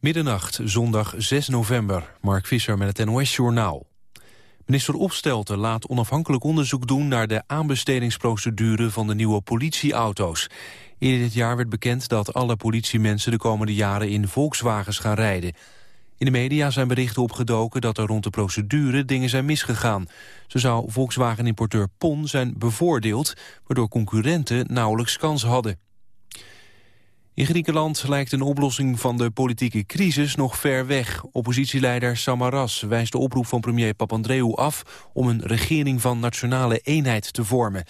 Middernacht, zondag 6 november. Mark Visser met het NOS-journaal. Minister Opstelten laat onafhankelijk onderzoek doen... naar de aanbestedingsprocedure van de nieuwe politieauto's. Eerder dit jaar werd bekend dat alle politiemensen... de komende jaren in Volkswagens gaan rijden. In de media zijn berichten opgedoken dat er rond de procedure dingen zijn misgegaan. Zo zou Volkswagen-importeur PON zijn bevoordeeld... waardoor concurrenten nauwelijks kans hadden. In Griekenland lijkt een oplossing van de politieke crisis nog ver weg. Oppositieleider Samaras wijst de oproep van premier Papandreou af... om een regering van nationale eenheid te vormen.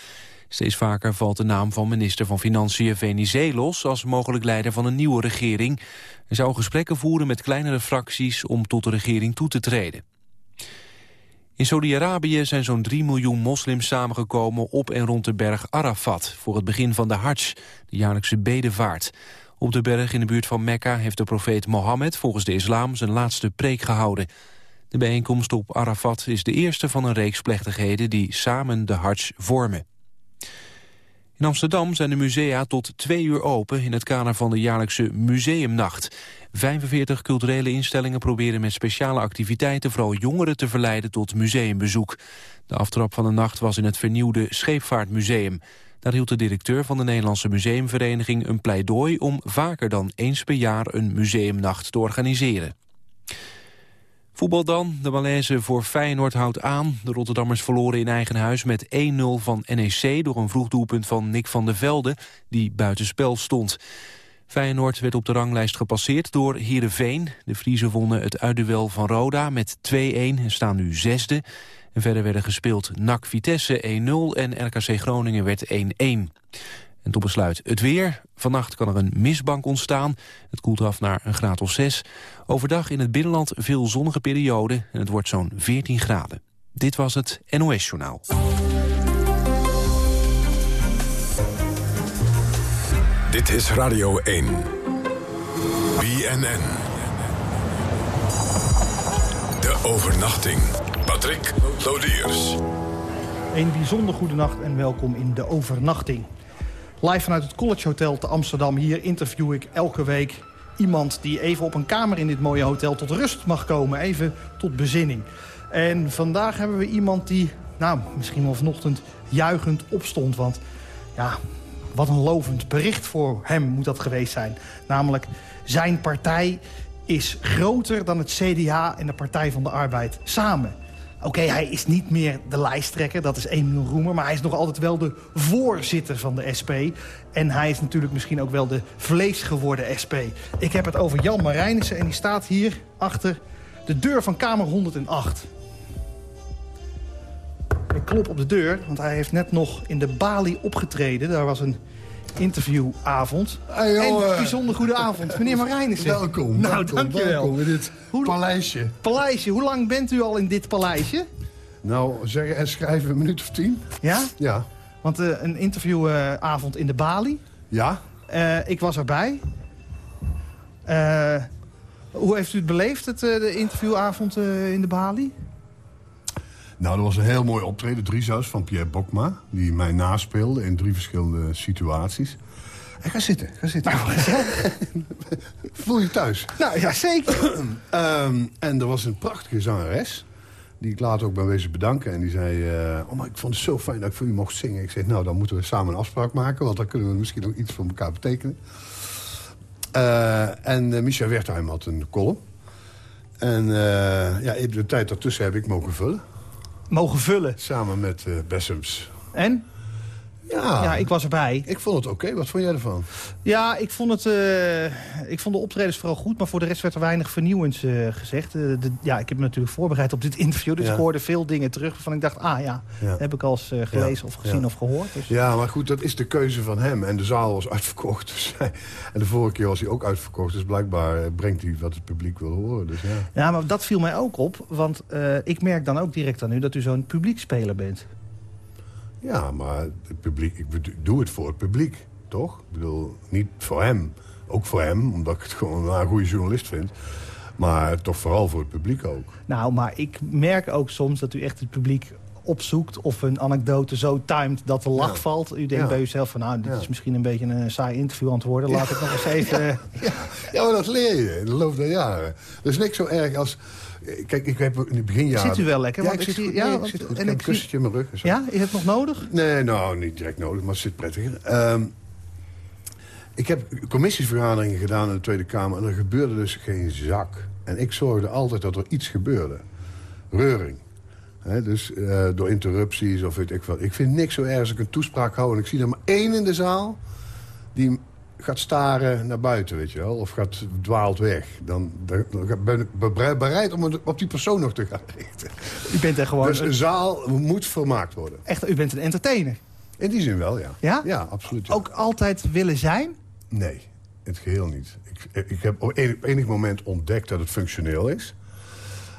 Steeds vaker valt de naam van minister van Financiën Venizelos... als mogelijk leider van een nieuwe regering. Hij zou gesprekken voeren met kleinere fracties... om tot de regering toe te treden. In Saudi-Arabië zijn zo'n 3 miljoen moslims samengekomen op en rond de berg Arafat... voor het begin van de Hajj, de jaarlijkse bedevaart. Op de berg in de buurt van Mekka heeft de profeet Mohammed volgens de islam zijn laatste preek gehouden. De bijeenkomst op Arafat is de eerste van een reeks plechtigheden die samen de Hajj vormen. In Amsterdam zijn de musea tot twee uur open in het kader van de jaarlijkse Museumnacht. 45 culturele instellingen proberen met speciale activiteiten vooral jongeren te verleiden tot museumbezoek. De aftrap van de nacht was in het vernieuwde Scheepvaartmuseum. Daar hield de directeur van de Nederlandse Museumvereniging een pleidooi om vaker dan eens per jaar een museumnacht te organiseren. Voetbal dan. De Malaise voor Feyenoord houdt aan. De Rotterdammers verloren in eigen huis met 1-0 van NEC... door een vroeg doelpunt van Nick van der Velde, die buitenspel stond. Feyenoord werd op de ranglijst gepasseerd door Heerenveen. De Friese wonnen het uitduel van Roda met 2-1 en staan nu zesde. En verder werden gespeeld NAC Vitesse 1-0 en RKC Groningen werd 1-1. En tot besluit het weer. Vannacht kan er een mistbank ontstaan. Het koelt af naar een graad of 6. Overdag in het binnenland veel zonnige perioden en het wordt zo'n 14 graden. Dit was het NOS Journaal. Dit is Radio 1. BNN. De overnachting. Patrick Lodiers. Een bijzonder goede nacht en welkom in de overnachting. Live vanuit het College Hotel te Amsterdam. Hier interview ik elke week iemand die even op een kamer in dit mooie hotel tot rust mag komen. Even tot bezinning. En vandaag hebben we iemand die, nou, misschien wel vanochtend juichend opstond. Want ja, wat een lovend bericht voor hem moet dat geweest zijn. Namelijk, zijn partij is groter dan het CDA en de Partij van de Arbeid samen. Oké, hij is niet meer de lijsttrekker, dat is Emiel Roemer... maar hij is nog altijd wel de voorzitter van de SP. En hij is natuurlijk misschien ook wel de vleesgeworden SP. Ik heb het over Jan Marijnissen en die staat hier achter de deur van Kamer 108. Ik klop op de deur, want hij heeft net nog in de Bali opgetreden. Daar was een interviewavond. Hey, en joh, bijzonder goede avond. Meneer Marijnissen. Welkom, Nou, welkom, dankjewel. welkom in dit Hoe- paleisje. Paleisje, hoe lang bent u al in dit paleisje? Nou, zeggen en schrijven een minuut of tien. Ja? Ja. Want eh, een interviewavond in de Bali. Ja? Eh, ik was erbij. Eh, hoe heeft u het beleefd, het, eh, de interviewavond eh, in de Bali? Nou, er was een heel mooi optreden, drie zelfs, van Pierre Bokma. Die mij naspeelde in drie verschillende situaties. En ga zitten, ga zitten. Voel je thuis. Nou ja, zeker. Ehm, en er was een prachtige zangeres. Die ik later ook ben wezen bedanken. En die zei, eh, oh, maar ik vond het zo fijn dat ik voor u mocht zingen. Ik zeg, nou, dan moeten we samen een afspraak maken. Want dan kunnen we misschien ook iets voor elkaar betekenen. Eh, en uh, Micha Wertheim had een column. En eh, ja, de tijd daartussen heb ik mogen vullen. Mogen vullen. Samen met eh Bessems. En? Ja, Ja, ik was erbij. ik vond het oké. Wat vond jij ervan? Ja, ik vond, het, eh, ik vond de optredens vooral goed, maar voor de rest werd er weinig vernieuwends eh, gezegd. Eh, de, ja, ik heb me natuurlijk voorbereid op dit interview, dus Ja. ik hoorde veel dingen terug waarvan ik dacht, ah ja, Ja. heb ik al eens gelezen of gezien of gehoord. Dus. Ja, maar goed, dat is de keuze van hem. En de zaal was uitverkocht. Dus en de vorige keer was hij ook uitverkocht. Dus blijkbaar brengt hij wat het publiek wil horen. Dus ja. Ja, maar dat viel mij ook op, want ik merk dan ook direct aan u dat u zo'n publiekspeler bent. Ja, maar het publiek, ik doe het voor het publiek, toch? Ik bedoel, niet voor hem. Ook voor hem, omdat ik het gewoon een goede journalist vind. Maar toch vooral voor het publiek ook. Nou, maar ik merk ook soms dat u echt het publiek opzoekt... of een anekdote zo timed dat de lach Ja. valt. U denkt Ja. bij uzelf van, nou, dit Ja. is misschien een beetje een saai interview aan het worden. Laat ik nog eens even... Ja, maar dat leer je in de loop der jaren. Er is niks zo erg als... Kijk, ik heb in het beginjaren... Zit u wel lekker? Ja, Want ik ik zit goed. ja, nee, ik zit goed. en Ik heb een kussentje in mijn rug. en zo. Ja, is het nog nodig? Nee, nou, niet direct nodig, maar het zit prettiger. Ehm, ik heb commissievergaderingen gedaan in de Tweede Kamer... en er gebeurde dus geen zak. En ik zorgde altijd dat er iets gebeurde. Reuring. Dus eh, door interrupties of weet ik wat. Ik vind niks zo erg als ik een toespraak hou... en ik zie er maar één in de zaal die gaat staren naar buiten, weet je wel. Of gaat dwaalt weg. Dan, dan ben ik be- bereid om het op die persoon nog te gaan richten. U bent er gewoon... Dus een zaal moet vermaakt worden. echt, u bent een entertainer. In die zin wel, ja. Ja? Ja, absoluut. ja. Ook altijd willen zijn? Nee, in het geheel niet. Ik, ik heb op enig, enig moment ontdekt dat het functioneel is.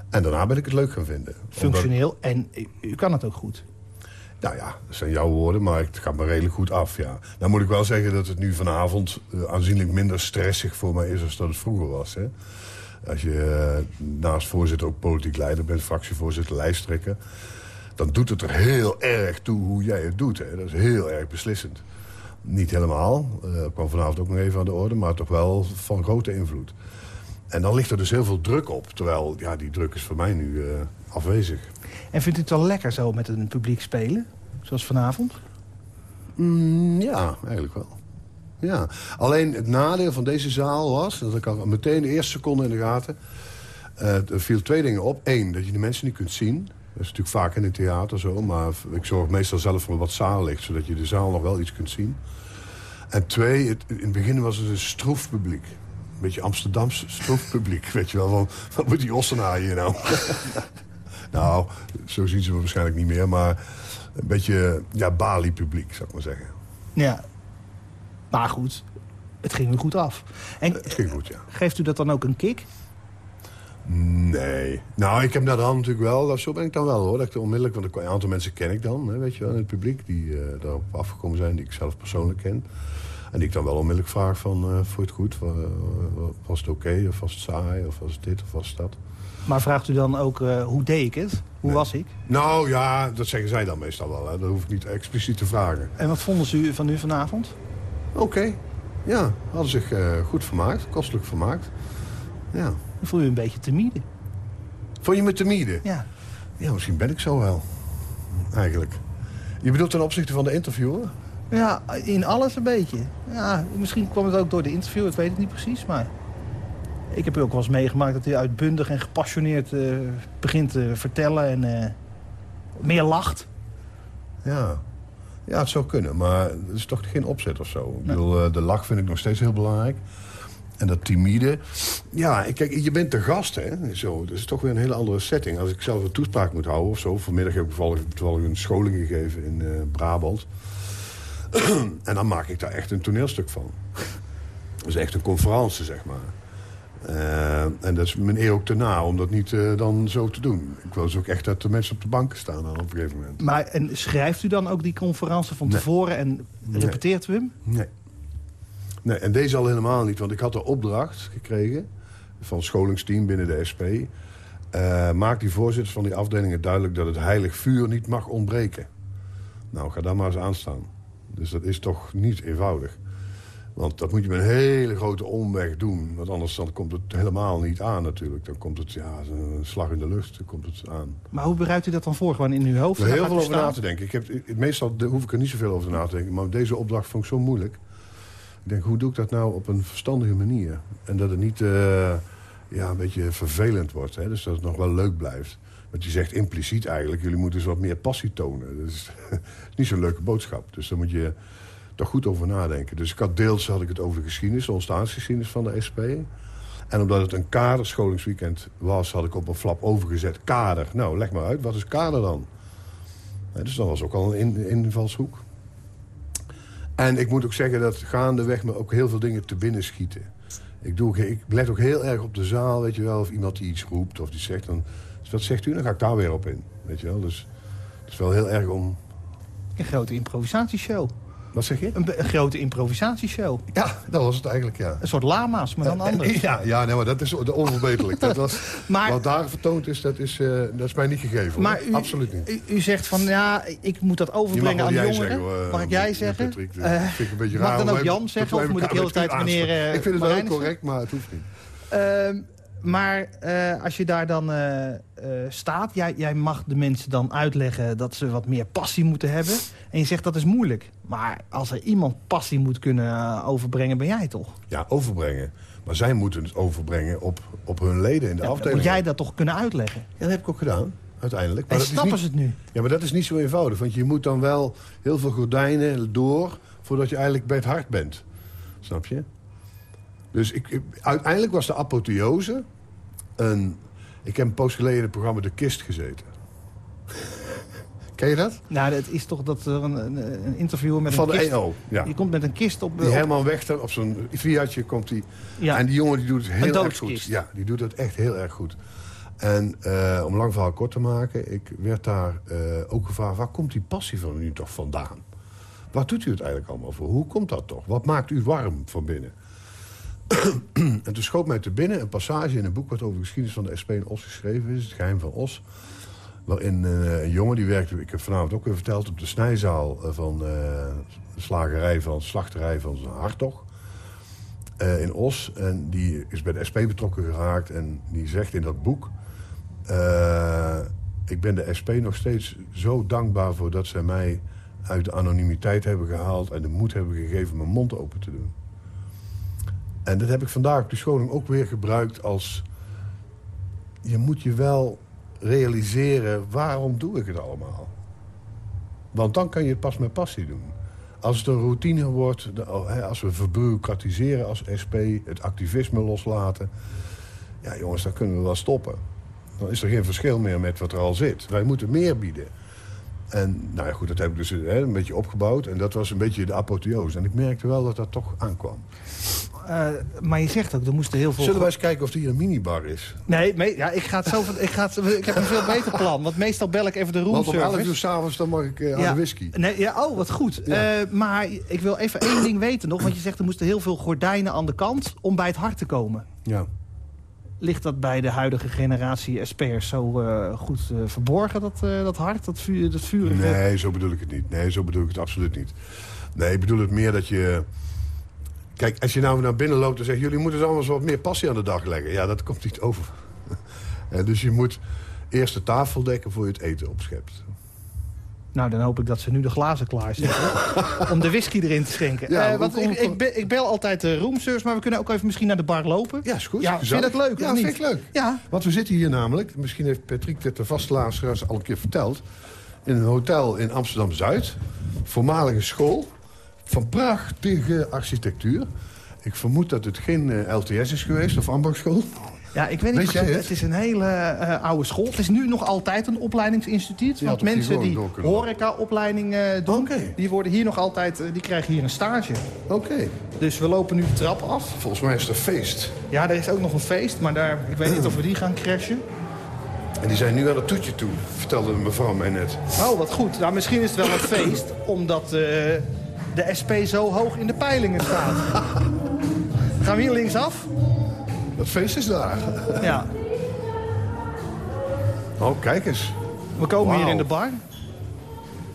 En daarna ben ik het leuk gaan vinden. Omdat- Functioneel. En u, u kan het ook goed. Nou ja, dat zijn jouw woorden, maar het gaat me redelijk goed af, ja. Nou moet ik wel zeggen dat het nu vanavond eh, aanzienlijk minder stressig voor mij is... dan dat het vroeger was, hè. Als je eh, naast voorzitter ook politiek leider bent, fractievoorzitter, lijsttrekker... dan doet het er heel erg toe hoe jij het doet, hè. Dat is heel erg beslissend. Niet helemaal, eh, dat kwam vanavond ook nog even aan de orde... maar toch wel van grote invloed. En dan ligt er dus heel veel druk op. Terwijl, ja, die druk is voor mij nu eh, afwezig. En vindt u het wel lekker zo met een publiek spelen? Zoals vanavond? Mm, ja, eigenlijk wel. Ja. Alleen het nadeel van deze zaal was... dat ik al meteen de eerste seconde in de gaten... eh, er viel twee dingen op. Eén, dat je de mensen niet kunt zien. Dat is natuurlijk vaak in het theater zo. Maar ik zorg meestal zelf voor wat zaallicht... zodat je de zaal nog wel iets kunt zien. En twee, het, in het begin was het een stroef publiek. Een beetje Amsterdams stroef publiek. Weet je wel, van, wat moet die Ossenaar hier nou? nou, zo zien ze me waarschijnlijk niet meer. Maar een beetje ja, Bali-publiek, zou ik maar zeggen. Ja. Maar goed, het ging u goed af. En Het ging goed, ja. geeft u dat dan ook een kick? Nee. Nou, ik heb naar de hand natuurlijk wel. Zo ben ik dan wel hoor. Dat ik onmiddellijk, want een aantal mensen ken ik dan, hè, weet je wel, in het publiek. Die eh daarop afgekomen zijn, die ik zelf persoonlijk ken. En die ik dan wel onmiddellijk vraag van, eh vond je het goed? Wa- wa- Was het oké? Of was het saai? Of was het dit? Of was het dat? Maar vraagt u dan ook, eh, hoe deed ik het? Hoe was ik? Nou ja, dat zeggen zij dan meestal wel. Hè. Dat hoef ik niet expliciet te vragen. En wat vonden ze u van u vanavond? Oké. Ja, hadden zich eh, goed vermaakt. Kostelijk vermaakt. Ja. Voel u een beetje timide. Vond je me timide? Ja. Ja, misschien ben ik zo wel. Eigenlijk. Je bedoelt ten opzichte van de interviewer? Ja, in alles een beetje. Ja, misschien kwam het ook door de interview, ik weet het niet precies, maar... Ik heb ook wel eens meegemaakt dat u uitbundig en gepassioneerd eh, begint te vertellen en eh, meer lacht. Ja. Ja, het zou kunnen, maar het is toch geen opzet of zo. Ik bedoel, eh, de lach vind ik nog steeds heel belangrijk. En dat timide. Ja, kijk, je bent de gast, hè. Zo, dat is toch weer een hele andere setting. Als ik zelf een toespraak moet houden of zo. Vanmiddag heb ik toevallig, een scholing gegeven in Brabant. en dan maak ik daar echt een toneelstuk van. Dat is echt een conferentie, zeg maar. Eh, en dat is mijn eer ook te na om dat niet eh, dan zo te doen. Ik wil dus ook echt dat de mensen op de banken staan dan op een gegeven moment. Maar en schrijft u dan ook die conferentie van Nee. tevoren en repeteert u hem? Nee. nee. En deze al helemaal niet, want ik had de opdracht gekregen... van het scholingsteam binnen de SP... eh, maak die voorzitters van die afdelingen duidelijk... dat het heilig vuur niet mag ontbreken. Nou, ga daar maar eens aan staan. Dus dat is toch niet eenvoudig. Want dat moet je met een hele grote omweg doen. Want anders dan komt het helemaal niet aan natuurlijk. Dan komt het, ja, een slag in de lucht, dan komt het aan. Maar hoe bereidt u dat dan voor? Gewoon in uw hoofd? Er heel veel over na te denken. Ik heb, meestal hoef ik er niet zoveel over na te denken. Maar deze opdracht vond ik zo moeilijk. Ik denk, hoe doe ik dat nou op een verstandige manier? En dat het niet eh, ja, een beetje vervelend wordt. Hè? Dus dat het nog wel leuk blijft. Want je zegt impliciet eigenlijk... jullie moeten eens wat meer passie tonen. Dat is niet zo'n leuke boodschap. Dus daar moet je toch goed over nadenken. Dus ik had deels had ik het over de geschiedenis, de ontstaansgeschiedenis van de SP. En omdat het een kaderscholingsweekend was, had ik op een flap overgezet. Kader. Nou, leg maar uit, wat is kader dan? Dus dat was ook al een in- invalshoek. En ik moet ook zeggen dat gaandeweg me ook heel veel dingen te binnen schieten. Ik, doe, ik let ook heel erg op de zaal, weet je wel. Of iemand die iets roept of die zegt, dan, dus wat zegt u? Dan ga ik daar weer op in, weet je wel. Dus het is wel heel erg om... Een grote improvisatieshow. Wat zeg je? Een, grote improvisatieshow. Ja, dat was het eigenlijk, ja. Een soort lama's, maar dan Eh, anders. Ja, ja nee, maar dat is onverbeterlijk. Dat was, Maar- wat daar vertoond is, dat is, eh, dat is mij niet gegeven. Maar u, Absoluut niet. U, u zegt van, ja, ik moet dat mag overbrengen aan jongeren. zeggen, hoor, mag ik jij eh, zeggen? Patrick, dat Eh, vind ik een beetje mag raar. ik dan ook Jan zeggen? Of moet ik de hele tijd meneer Ik vind het wel correct, maar het hoeft niet. Maar eh, als je daar dan eh, eh, staat, jij, jij mag de mensen dan uitleggen dat ze wat meer passie moeten hebben. En je zegt dat is moeilijk. Maar als er iemand passie moet kunnen overbrengen, ben jij toch? Ja, overbrengen. Maar zij moeten het overbrengen op, op hun leden in de afdeling. moet jij dat toch kunnen uitleggen? Ja, dat heb ik ook gedaan, uiteindelijk. En dat is snappen niet- ze het nu? Ja, maar dat is niet zo eenvoudig. Want je moet dan wel heel veel gordijnen door... voordat je eigenlijk bij het hart bent. Snap je? Dus ik, ik- uiteindelijk was de apotheose... Een, ik heb een poos geleden in het programma De Kist gezeten. Ken je dat? Nou, het is toch dat er een, een, een interview met Van een de kist... EO, ja. Je komt met een kist op... Die op- Herman Wechter op zo'n Fiatje komt hij. Ja. En die jongen die doet het heel erg goed. Ja, die doet het echt heel erg goed. En eh, om lang verhaal kort te maken, ik werd daar eh, ook gevraagd... waar komt die passie van u toch vandaan? Waar doet u het eigenlijk allemaal voor? Hoe komt dat toch? Wat maakt u warm van binnen? en toen schoot mij te binnen een passage in een boek... wat over de geschiedenis van de SP in Os geschreven is. Het geheim van Os. Waarin eh, een jongen die werkte, ik heb vanavond ook weer verteld... op de snijzaal eh, van eh, de slagerij van, slachterij van Hartog. eh, in Os. En die is bij de SP betrokken geraakt. En die zegt in dat boek... ik ben de SP nog steeds zo dankbaar voor dat zij mij uit de anonimiteit hebben gehaald... en de moed hebben gegeven mijn mond open te doen. En dat heb ik vandaag op de scholing ook weer gebruikt als... je moet je wel realiseren, waarom doe ik het allemaal? Want dan kan je het pas met passie doen. Als het een routine wordt, oh, als we verbureaucratiseren als SP... het activisme loslaten... ja jongens, dan kunnen we wel stoppen. Dan is er geen verschil meer met wat er al zit. Wij moeten meer bieden. En nou ja, goed, dat heb ik dus hè, een beetje opgebouwd. En dat was een beetje de apotheose. En ik merkte wel dat dat toch aankwam. Eh, maar je zegt ook, er moesten heel veel... Zullen wij eens kijken of er hier een minibar is? Nee, ja, ik, ga het zo, van- ik, ga het, ik heb een veel beter plan. Want meestal bel ik even de Want om roomservice. 11 uur s'avonds dan mag ik eh, aan Ja. de whisky. Nee, ja, oh, wat goed. Ja. Eh, maar ik wil even één ding weten nog. Want je zegt er moesten heel veel gordijnen aan de kant om bij het hart te komen. Ja. Ligt dat bij de huidige generatie SP'ers zo goed verborgen, dat, dat hart, dat, vuur, dat vurige? Nee, zo bedoel ik het niet. Nee, zo bedoel ik het absoluut niet. Nee, ik bedoel het meer dat je... Kijk, als je nou naar binnen loopt en zegt... jullie moeten allemaal eens wat meer passie aan de dag leggen. Ja, dat komt niet over. Dus je moet eerst de tafel dekken voor je het eten opschept. Nou, dan hoop ik dat ze nu de glazen klaar zetten. om de whisky erin te schenken. Ja, Eh, want ik, ik, be- ik bel altijd de roomservice, maar we kunnen ook even misschien naar de bar lopen. Ja, is goed. Ja, vind je dat leuk, Ja, of niet? vind ik leuk. Ja, Want we zitten hier namelijk... Misschien heeft Patrick dit de vaste luisteraars al een keer verteld... in een hotel in Amsterdam-Zuid. Voormalige school. Van prachtige architectuur. Ik vermoed dat het geen eh, LTS is geweest of ambachtschool. Ja, ik weet niet. Weet het? het? is een hele eh, oude school. Het is nu nog altijd een opleidingsinstituut. Ja, want die mensen die door kunnen lopen. horeca-opleiding eh, doen, die worden hier nog altijd, die krijgen hier een stage. Oké. Dus we lopen nu de trap af. Volgens mij is het een feest. Ja, er is ook nog een feest, maar daar, ik weet niet of we die gaan crashen. En die zijn nu aan het toetje toe, vertelde mevrouw mij net. Oh, wat goed. Nou, misschien is het wel een feest, omdat de SP zo hoog in de peilingen staat. Gaan we hier linksaf? Dat feest is daar. Ja. Oh, kijk eens. We komen hier in de bar.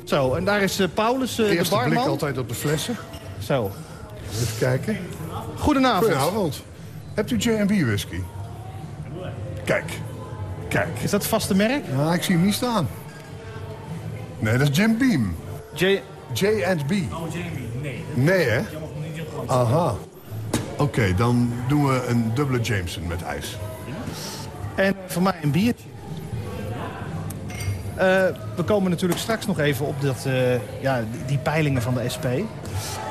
Zo, en daar is eh, Paulus, eh, de Eerste blik barman. altijd op de flessen. Zo. Even kijken. Goedenavond. Goedenavond. Hebt u J&B whisky? Kijk. Kijk. Is dat het vaste merk? Ja, ik zie hem niet staan. Nee, dat is Jim Beam. J J&B. Oh, J&B. Nee. Nee, hè? Aha. Oké, dan doen we een dubbele Jameson met ijs. En voor mij een biertje. Eh, we komen natuurlijk straks nog even op dat, eh, ja, die, peilingen van de SP.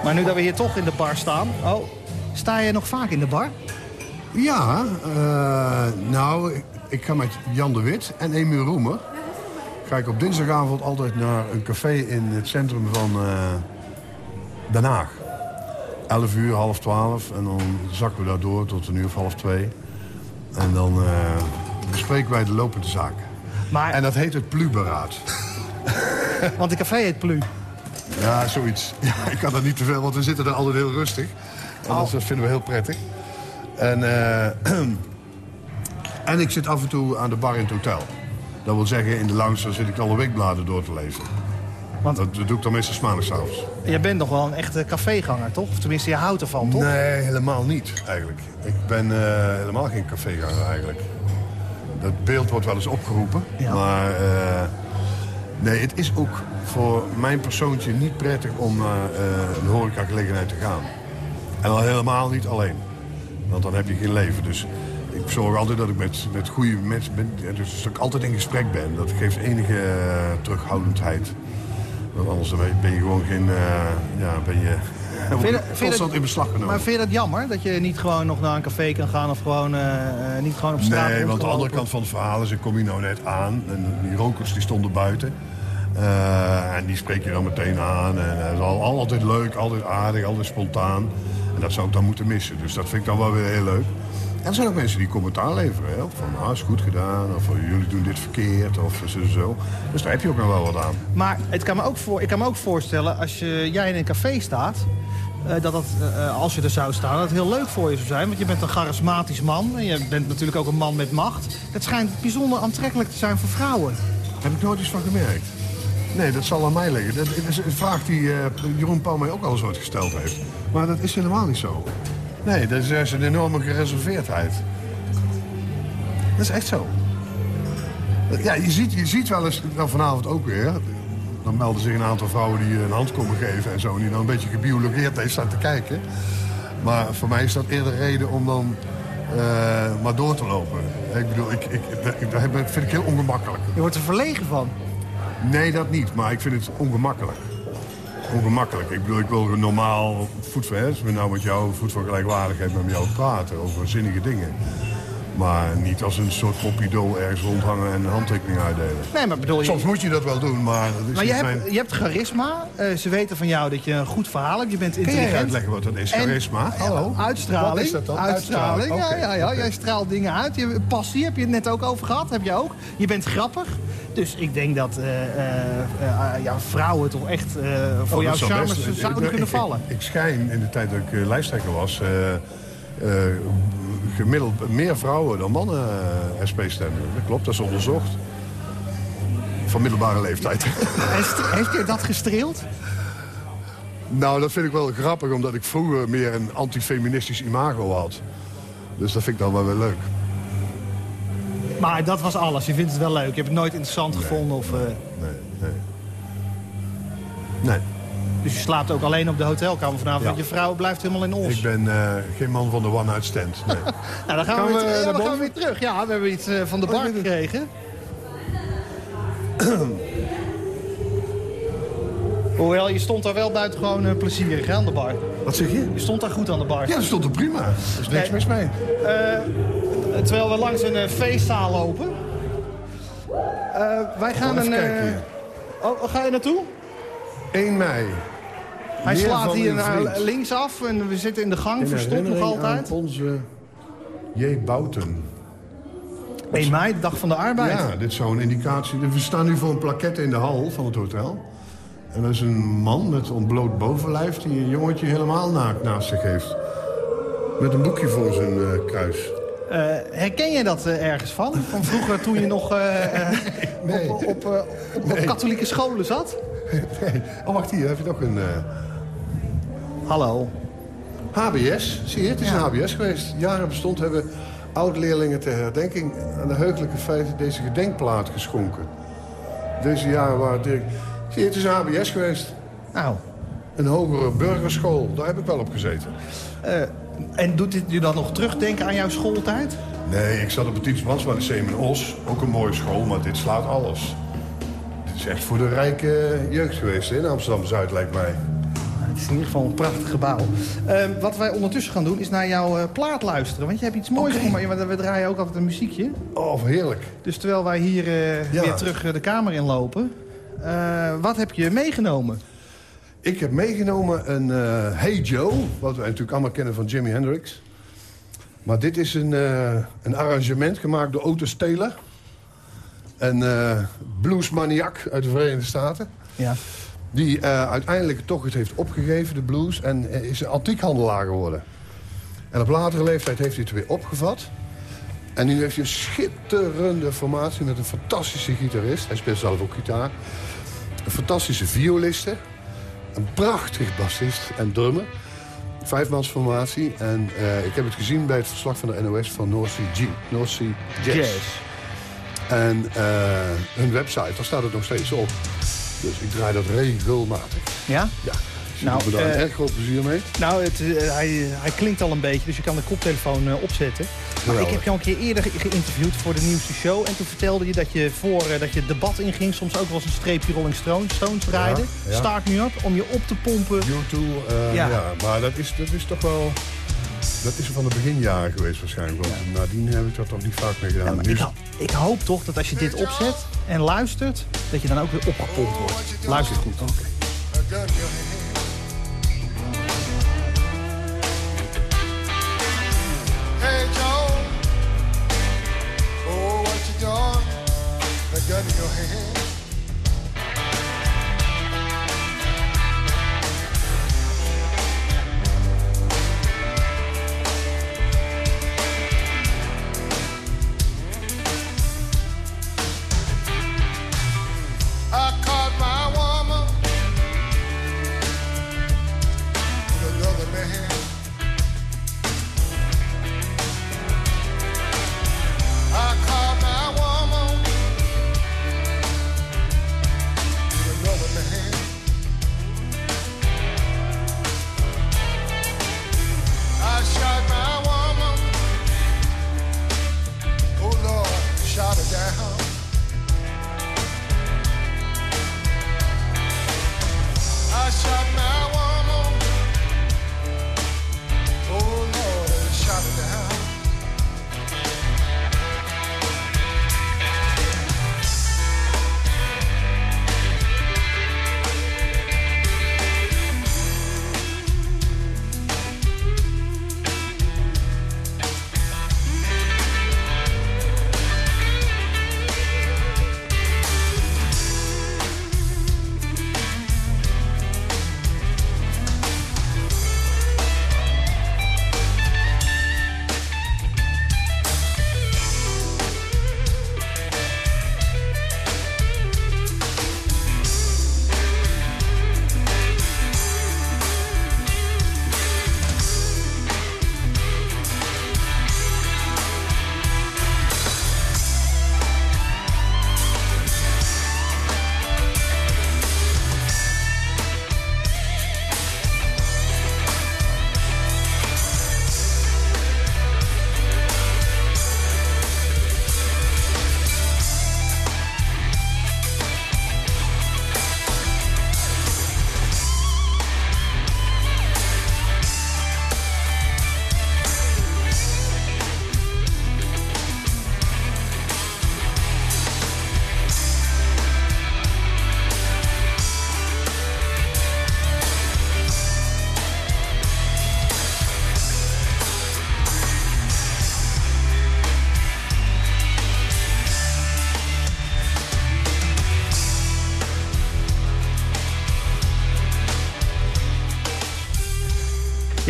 Maar nu dat we hier toch in de bar staan... Oh, sta je nog vaak in de bar? Ja, eh, nou, ik, ik ga met Jan de Wit en Emiel Roemer... ga ik op dinsdagavond altijd naar een café in het centrum van eh, Den Haag. 11 uur, half 12 en dan zakken we daar door tot een uur of half twee. En dan eh, bespreken wij de lopende zaken. Maar, En dat heet het Pluberaad. want de café heet Plu. Ja, zoiets. Ja, ik kan dat niet te veel, want we zitten er altijd heel rustig. En dat vinden we heel prettig. En, eh, en ik zit af en toe aan de bar in het hotel. Dat wil zeggen, in de lounge zit ik alle weekbladen door te lezen. Want- dat, doe ik dan meestal maandagavond. Jij bent nog wel een echte caféganger, toch? Of tenminste, je houdt ervan, toch? Nee, helemaal niet eigenlijk. Ik ben eh, helemaal geen caféganger eigenlijk. Dat beeld wordt wel eens opgeroepen. Ja. Maar eh, nee, het is ook voor mijn persoontje niet prettig om naar eh, een horecagelegenheid te gaan. En al helemaal niet alleen. Want dan heb je geen leven. Dus ik zorg altijd dat ik met, met goede mensen ben. Dus dat ik altijd in gesprek ben. Dat geeft enige eh, terughoudendheid. Want anders ben je gewoon geen... eh, ja, ben je... Vind dat- dat- in beslag genomen. Maar vind je dat jammer? Dat je niet gewoon nog naar een café kan gaan of gewoon eh, niet gewoon op straat Nee, want de andere kant van het verhaal is, ik kom hier nou net aan. En die rokers die stonden buiten. En die spreek je dan meteen aan. En dat is al- altijd leuk, altijd aardig, altijd spontaan. En dat zou ik dan moeten missen. Dus dat vind ik dan wel weer heel leuk. En er zijn ook mensen die commentaar leveren. Hè? Van, ah, is goed gedaan. Of eh, jullie doen dit verkeerd. Of zo, zo. Dus daar heb je ook nog wel wat aan. Maar het kan me ook voor, ik kan me ook voorstellen, als je, jij in een café staat... eh, dat dat, eh, als je er zou staan, dat het heel leuk voor je zou zijn. Want je bent een charismatisch man. En je bent natuurlijk ook een man met macht. Het schijnt bijzonder aantrekkelijk te zijn voor vrouwen. Heb ik nooit iets van gemerkt. Nee, dat zal aan mij liggen. Dat is een vraag die eh, Jeroen Pauw mij ook al eens ooit gesteld heeft. Maar dat is helemaal niet zo. Nee, dat is juist een enorme gereserveerdheid. Dat is echt zo. Ja, je ziet, je ziet wel eens, nou vanavond ook weer... dan melden zich een aantal vrouwen die een hand komen geven en zo... en die dan een beetje gebiologeerd heeft staan te kijken. Maar voor mij is dat eerder reden om dan eh, maar door te lopen. Ik bedoel, ik, ik, ik, dat vind ik heel ongemakkelijk. Je wordt er verlegen van. Nee, dat niet. Maar ik vind het ongemakkelijk. Ongemakkelijk. Ik bedoel, ik wil normaal voedsel... Hè, als we nou met jou voedselgelijkwaardigheid met jou praten over zinnige dingen. Maar niet als een soort poppydoll ergens rondhangen en een handtekening uitdelen. Nee, maar bedoel je... Soms moet je dat wel doen, maar dat is Maar je hebt, mijn... je hebt charisma. Eh, ze weten van jou dat je een goed verhaal hebt. Je bent Kun intelligent. uitleggen wat dat is? En- Charisma? Hallo? Uitstraling. Wat is dat dan? Uitstraling. Ja, ja, ja. Jij straalt dingen uit. Je, passie heb je het net ook over gehad. Heb je ook. Je bent grappig. Dus ik denk dat eh, eh, eh, ja, vrouwen toch echt voor Oh, jouw best- zouden kunnen vallen. Ik, ik schijn in de tijd dat ik lijsttrekker was... gemiddeld meer vrouwen dan mannen SP stemmen. Dat klopt, dat is onderzocht. Van middelbare leeftijd. Heeft, heeft je dat gestreeld? nou, dat vind ik wel grappig, omdat ik vroeger meer een antifeministisch imago had. Dus dat vind ik dan wel weer leuk. Maar dat was alles. Je vindt het wel leuk. Je hebt het nooit interessant gevonden. Of, eh, Nee, nee. Nee, dus je slaapt ook alleen op de hotelkamer vanavond. Ja. Want je vrouw blijft helemaal in ons. ik ben eh, geen man van de one-night stand. Nee. Nou, dan gaan, Gaan we, we weer, ja, dan gaan we weer terug. Ja, we hebben iets eh, van de bar dit is- gekregen. Hoewel, je stond daar wel buitengewoon uh, plezierig hè, aan de bar. Wat zeg je? Je stond daar goed aan de bar. Ja, dat stond er prima. Er is niks mis mee. Eh, terwijl we langs een eh, feestzaal lopen. Eh, wij gaan een... oh, ga je naartoe? 1 mei. Hij Meer slaat hier naar vriend. linksaf en we zitten in de gang, In verstopt nog altijd. onze J. Bouten. 1 mei, de dag van de arbeid. Ja, dit zou een indicatie... We staan nu voor een plaquette in de hal van het hotel. En dat is een man met ontbloot bovenlijf... die een jongetje helemaal naakt naast zich heeft. Met een boekje voor zijn kruis. Eh, herken je dat eh, ergens van? Van vroeger toen je nog eh, Nee. op, op, op, katholieke scholen zat? Nee. Oh, wacht, hier heb je nog een... Hallo. HBS. Zie je, het is Ja. een HBS geweest. Jaren bestond hebben oud-leerlingen ter herdenking... aan de heugelijke feiten deze gedenkplaat geschonken. Deze jaren waren direct... Zie je, het is een HBS geweest. Nou, Een hogere burgerschool, daar heb ik wel op gezeten. En doet dit je dan nog terugdenken aan jouw schooltijd? Nee, ik zat op het Brandsma Lyceum in Os. Ook een mooie school, maar dit slaat alles. Dit is echt voor de rijke jeugd geweest hè, in Amsterdam-Zuid, lijkt mij. Het is in ieder geval een prachtig gebouw. Eh, wat wij ondertussen gaan doen is naar jouw eh, plaat luisteren. Want je hebt iets moois me. Want we draaien ook altijd een muziekje. Oh, heerlijk. Dus terwijl wij hier eh, Ja. weer terug eh, de kamer inlopen... eh, wat heb je meegenomen? Ik heb meegenomen een eh, Hey Joe, wat wij natuurlijk allemaal kennen van Jimi Hendrix. Maar dit is een, eh, een arrangement gemaakt door Otis Taylor. Een eh bluesmaniak uit de Verenigde Staten. Ja. Die uiteindelijk toch het heeft opgegeven, de blues. En is een antiekhandelaar geworden. En op latere leeftijd heeft hij het weer opgevat. En nu heeft hij een schitterende formatie met een fantastische gitarist. Hij speelt zelf ook gitaar. Een fantastische violiste. Een prachtig bassist en drummer. Vijfmansformatie. En eh, ik heb het gezien bij het verslag van de NOS van North Sea, G, North sea Jazz. Jazz. En eh, hun website, daar staat het nog steeds op. Dus ik draai dat regelmatig. Ja? Ja, Nou, er eh, erg groot plezier mee. Nou, het, eh, hij, hij klinkt al een beetje, dus je kan de koptelefoon eh, opzetten. Maar ik heb je al een keer eerder ge- geïnterviewd voor de nieuwste show. En toen vertelde je dat je voor eh, dat je het debat inging... soms ook wel eens een streepje Rolling Stones, Stones draaide. ja. Start Me Up, om je op te pompen. YouTube, eh, Ja. ja. Maar dat is, dat is toch wel... Dat is van de beginjaren geweest waarschijnlijk. Want nadien heb ik dat toch niet vaak meer gedaan. Ja, Nu ik, is- ho- ik hoop toch dat als je dit opzet en luistert... dat je dan ook weer opgepompt wordt. Luister goed. a A gun in your hand.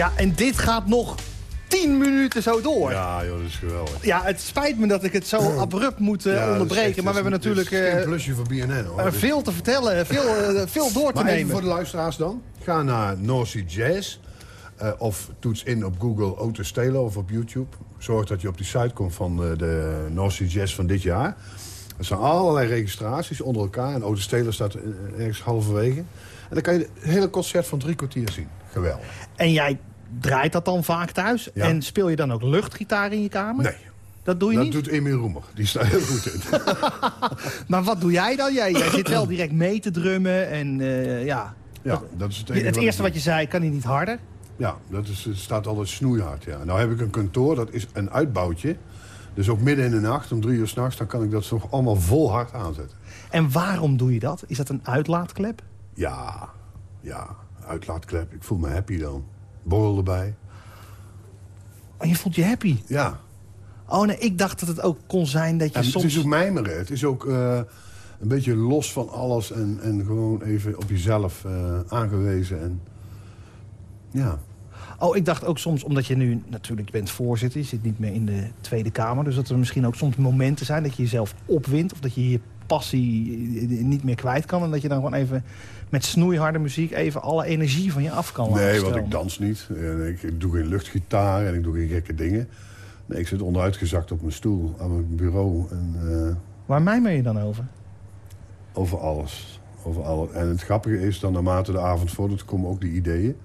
Ja, en dit gaat nog 10 minuten zo door. Ja. Ja, joh, dat is geweldig. het spijt me dat ik het zo abrupt moet eh, Ja, onderbreken. echt- maar we hebben natuurlijk geen eh, plusje voor BNN, hoor. Dit- veel te vertellen, veel, veel door te Maar even nemen. voor de luisteraars dan. Ga naar North Sea Jazz. of toets in op Google Auto Stelen of op YouTube. Zorg dat je op die site komt van de, de North Sea Jazz van dit jaar. Er zijn allerlei registraties onder elkaar. En Auto Stelen staat ergens halverwege. En dan kan je het hele concert van drie kwartier zien. Geweldig. En jij draait dat dan vaak thuis? Ja. En speel je dan ook luchtgitaar in je kamer? Nee, Dat doe je dat niet? doet Emil Roemer. Die staat heel goed in. Maar wat doe jij dan? Jij, jij zit wel direct mee te drummen en eh, ja... Ja, dat is het Het wat eerste wat je zei, kan hij niet harder? Ja, dat is, het staat altijd snoeihard. Ja. Nou heb ik een kantoor, dat is een uitbouwtje. Dus ook midden in de nacht, om drie uur s'nachts... dan kan ik dat nog allemaal vol hard aanzetten. En waarom doe je dat? Is dat een uitlaatklep? Ja, ja, uitlaatklep. Ik voel me happy dan. Borrel erbij. Oh, je voelt je happy. Ja, Oh nee, ik dacht dat het ook kon zijn dat je en soms... het is ook mijmeren. Het is ook... eh, een beetje los van alles en, en gewoon even op jezelf eh, aangewezen. En, ja, Oh, ik dacht ook soms, omdat je nu natuurlijk je bent voorzitter... je zit niet meer in de Tweede Kamer... dus dat er misschien ook soms momenten zijn dat je jezelf opwint... of dat je je passie niet meer kwijt kan... en dat je dan gewoon even met snoeiharde muziek... even alle energie van je af kan laten nee, want ik dans niet. En ik, ik doe geen luchtgitaar en ik doe geen gekke dingen. Nee, ik zit onderuitgezakt op mijn stoel aan mijn bureau. En, eh, Waar mijmer je dan over? over alles. Over alles. En het grappige is dan naarmate de avond vordert... komen ook die ideeën.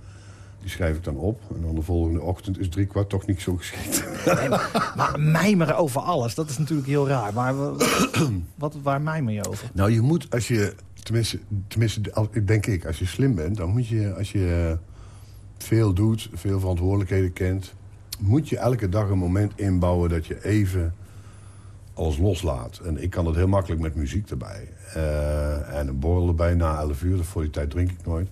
Die schrijf ik dan op. En dan de volgende ochtend is drie kwart toch niet zo geschikt. Nee, maar, maar mijmeren over alles, dat is natuurlijk heel raar. Maar wa- wat, waar mijmer je over? Nou, je moet als je... Tenminste, tenminste denk ik, als je slim bent... dan moet je, als je veel doet, veel verantwoordelijkheden kent... moet je elke dag een moment inbouwen dat je even alles loslaat. En ik kan dat heel makkelijk met muziek erbij. Eh, en een borrel erbij na 11 uur. Voor die tijd drink ik nooit.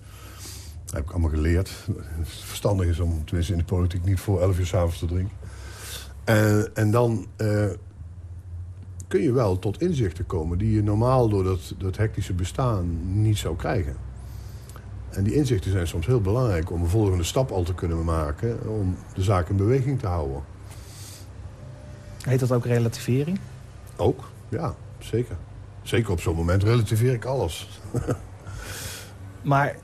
Dat heb ik allemaal geleerd. Het verstandig is om, tenminste in de politiek... niet voor 11 uur s'avonds te drinken. En, en dan eh, kun je wel tot inzichten komen... die je normaal door dat, dat hectische bestaan niet zou krijgen. En die inzichten zijn soms heel belangrijk... om een volgende stap al te kunnen maken... om de zaak in beweging te houden. Heet dat ook relativering? Ook, ja, zeker. Zeker op zo'n moment relativeer ik alles. Maar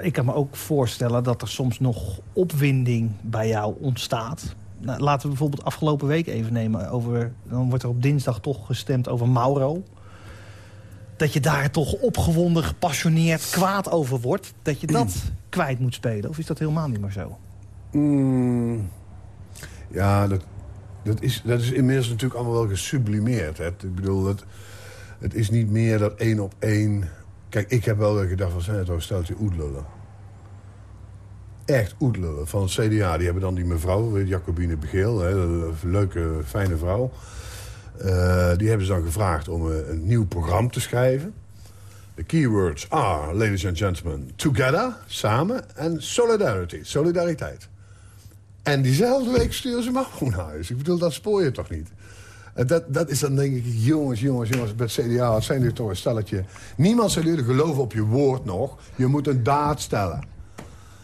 ik kan me ook voorstellen dat er soms nog opwinding bij jou ontstaat. Nou, laten we bijvoorbeeld afgelopen week even nemen. Over, dan wordt er op dinsdag toch gestemd over Mauro. Dat je daar toch opgewonden, gepassioneerd, kwaad over wordt. Dat je dat kwijt moet spelen. Of is dat helemaal niet meer zo? Mm, ja, dat, dat, is, dat is inmiddels natuurlijk allemaal wel gesublimeerd. Hè. Ik bedoel, het is niet meer dat één op één... Kijk, ik heb wel gedacht van, zijn het nou steltje oetlullen. Echt oetlullen. Van het CDA, die hebben dan die mevrouw, je, Jacobine Begeel... Een leuke, fijne vrouw. Eh, die hebben ze dan gevraagd om een, een nieuw programma te schrijven. De keywords are, ladies and gentlemen, together, samen... en solidarity, solidariteit. En diezelfde week sturen ze me gewoon naar huis. Ik bedoel, dat spoor je toch niet? Dat, dat is dan denk ik, jongens, jongens, jongens, met CDA, het zijn nu toch een stelletje. Niemand zal jullie geloven op je woord nog. Je moet een daad stellen.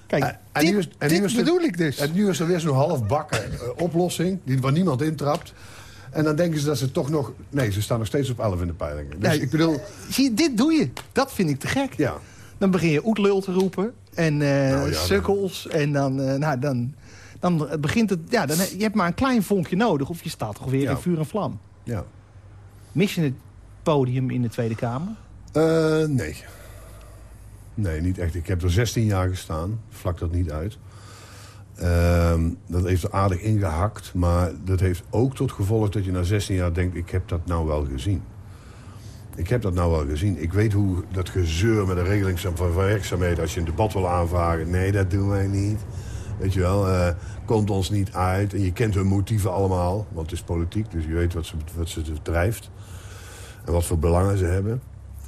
Kijk, En- en dit, nu is- en dit nu is bedoel ik dus. En nu is er weer zo'n halfbakken eh, oplossing, die, waar niemand intrapt. En dan denken ze dat ze toch nog... Nee, ze staan nog steeds op 11 in de peilingen. Dus Nee. ik bedoel, Zie dit doe je. Dat vind ik te gek. ja. Dan begin je oetlul te roepen. En Nou ja, sukkels. En dan, eh, nou, dan, dan begint het... Ja, dan, je hebt maar een klein vonkje nodig. Of je staat toch weer Ja. in vuur en vlam. ja. Mis je het podium in de Tweede Kamer? Eh, nee. Nee, niet echt. Ik heb er 16 jaar gestaan. Vlak dat niet uit. Ehm, dat heeft er aardig ingehakt. Maar dat heeft ook tot gevolg dat je na 16 jaar denkt... ik heb dat nou wel gezien. Ik heb dat nou wel gezien. Ik weet hoe dat gezeur met de regeling van werkzaamheden... als je een debat wil aanvragen... nee, dat doen wij niet. Weet je wel, eh, komt ons niet uit. En je kent hun motieven allemaal. Want het is politiek, dus je weet wat ze, wat ze drijft. En wat voor belangen ze hebben.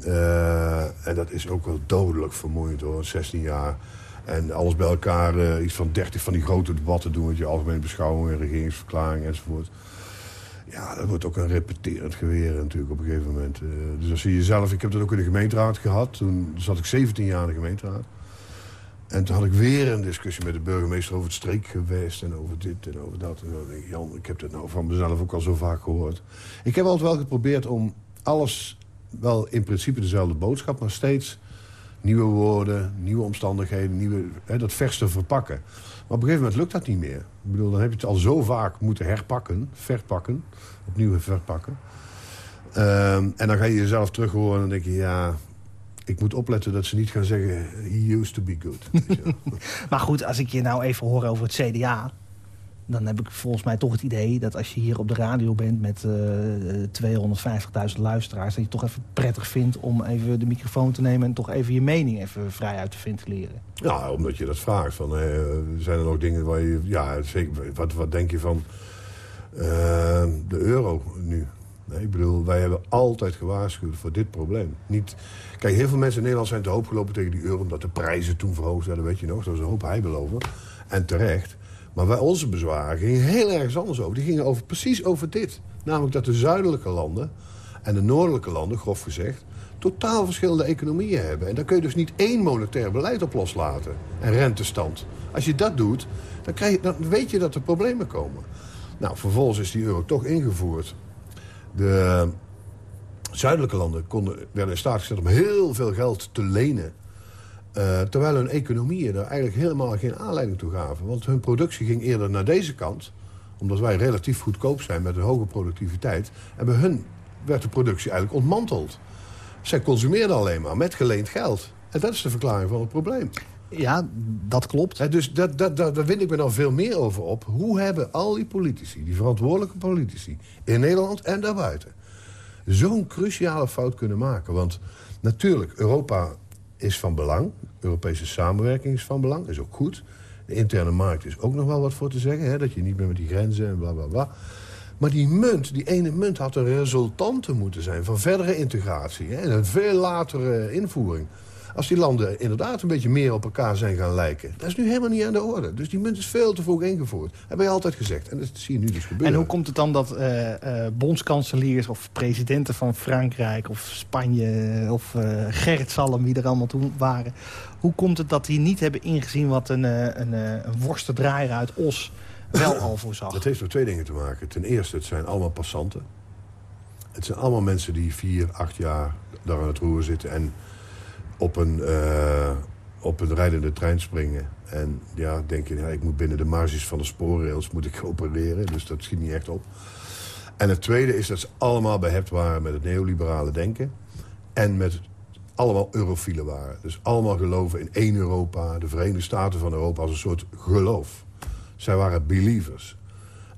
Eh, en dat is ook wel dodelijk vermoeiend hoor, 16 jaar. En alles bij elkaar, eh, iets van 30 van die grote debatten doen... met je algemene beschouwingen, regeringsverklaring enzovoort. Ja, dat wordt ook een repeterend geweer natuurlijk op een gegeven moment. Eh, dus als je jezelf... Ik heb dat ook in de gemeenteraad gehad. Toen zat ik 17 jaar in de gemeenteraad. En toen had ik weer een discussie met de burgemeester over het streekgewest... en over dit en over dat. En dan denk ik, Jan, ik heb dit nou van mezelf ook al zo vaak gehoord. Ik heb altijd wel geprobeerd om alles... wel in principe dezelfde boodschap, maar steeds nieuwe woorden, nieuwe omstandigheden... Nieuwe, hè, dat vers te verpakken. Maar op een gegeven moment lukt dat niet meer. Ik bedoel, dan heb je het al zo vaak moeten herpakken, verpakken... opnieuw verpakken. Ehm, en dan ga je jezelf terug horen en dan denk je... ja, ik moet opletten dat ze niet gaan zeggen... he used to be good. Maar goed, als ik je nou even hoor over het CDA... dan heb ik volgens mij toch het idee dat als je hier op de radio bent... met eh 250.000 luisteraars... dat je het toch even prettig vindt om even de microfoon te nemen... en toch even je mening even vrij uit te ventileren. Ja, omdat je dat vraagt. Van, eh, zijn er nog dingen waar je... Ja, zeker. Wat, wat denk je van eh, de euro nu? Ik bedoel, wij hebben altijd gewaarschuwd voor dit probleem. Niet, kijk, heel veel mensen in Nederland zijn te hoop gelopen tegen die euro... omdat de prijzen toen verhoogd werden, weet je nog. Dat was een hoop heibeloven. En terecht. Maar wij, onze bezwaren gingen heel ergens anders over. Die gingen over, precies over dit. Namelijk dat de zuidelijke landen... en de noordelijke landen, grof gezegd... totaal verschillende economieën hebben. En daar kun je dus niet één monetair beleid op loslaten. En rentestand. Als je dat doet, dan, krijg je, dan weet je dat er problemen komen. Nou, vervolgens is die euro toch ingevoerd. De zuidelijke landen konden, werden in staat gesteld om heel veel geld te lenen. Uh, terwijl hun economieën er eigenlijk helemaal geen aanleiding toe gaven. Want hun productie ging eerder naar deze kant. Omdat wij relatief goedkoop zijn met een hoge productiviteit. En bij hun werd de productie eigenlijk ontmanteld. Zij consumeerden alleen maar met geleend geld. En dat is de verklaring van het probleem. Ja, dat klopt. dus dat, dat, dat, daar vind ik me dan veel meer over op. Hoe hebben al die politici, die verantwoordelijke politici... in Nederland en daarbuiten... zo'n cruciale fout kunnen maken? Want natuurlijk, Europa is van belang. Europese samenwerking is van belang, is ook goed. De interne markt is ook nog wel wat voor te zeggen. Dat je niet meer met die grenzen en bla bla bla. Maar die munt, die ene munt had een resultante moeten zijn... van verdere integratie en een veel latere invoering. Als die landen inderdaad een beetje meer op elkaar zijn gaan lijken. Dat is nu helemaal niet aan de orde. Dus die munt is veel te vroeg ingevoerd. Dat hebben je altijd gezegd. En dat zie je nu dus gebeuren. En hoe komt het dan dat uh, uh, bondskanseliers of presidenten van Frankrijk... of Spanje of uh, Gerrit Salm, wie er allemaal toen waren... hoe komt het dat die niet hebben ingezien wat een, een, een worstendraaier uit Os wel al voorzag? Dat heeft met twee dingen te maken. Ten eerste, het zijn allemaal passanten. Het zijn allemaal mensen die vier, acht jaar daar aan het roer zitten... en op een, uh, op een rijdende trein springen. En ja, denk je, ja, ik moet binnen de marges van de spoorrails moet ik opereren. Dus dat schiet niet echt op. En het tweede is dat ze allemaal behept waren met het neoliberale denken. En met allemaal eurofielen waren. Dus allemaal geloven in één Europa, de Verenigde Staten van Europa als een soort geloof. Zij waren believers.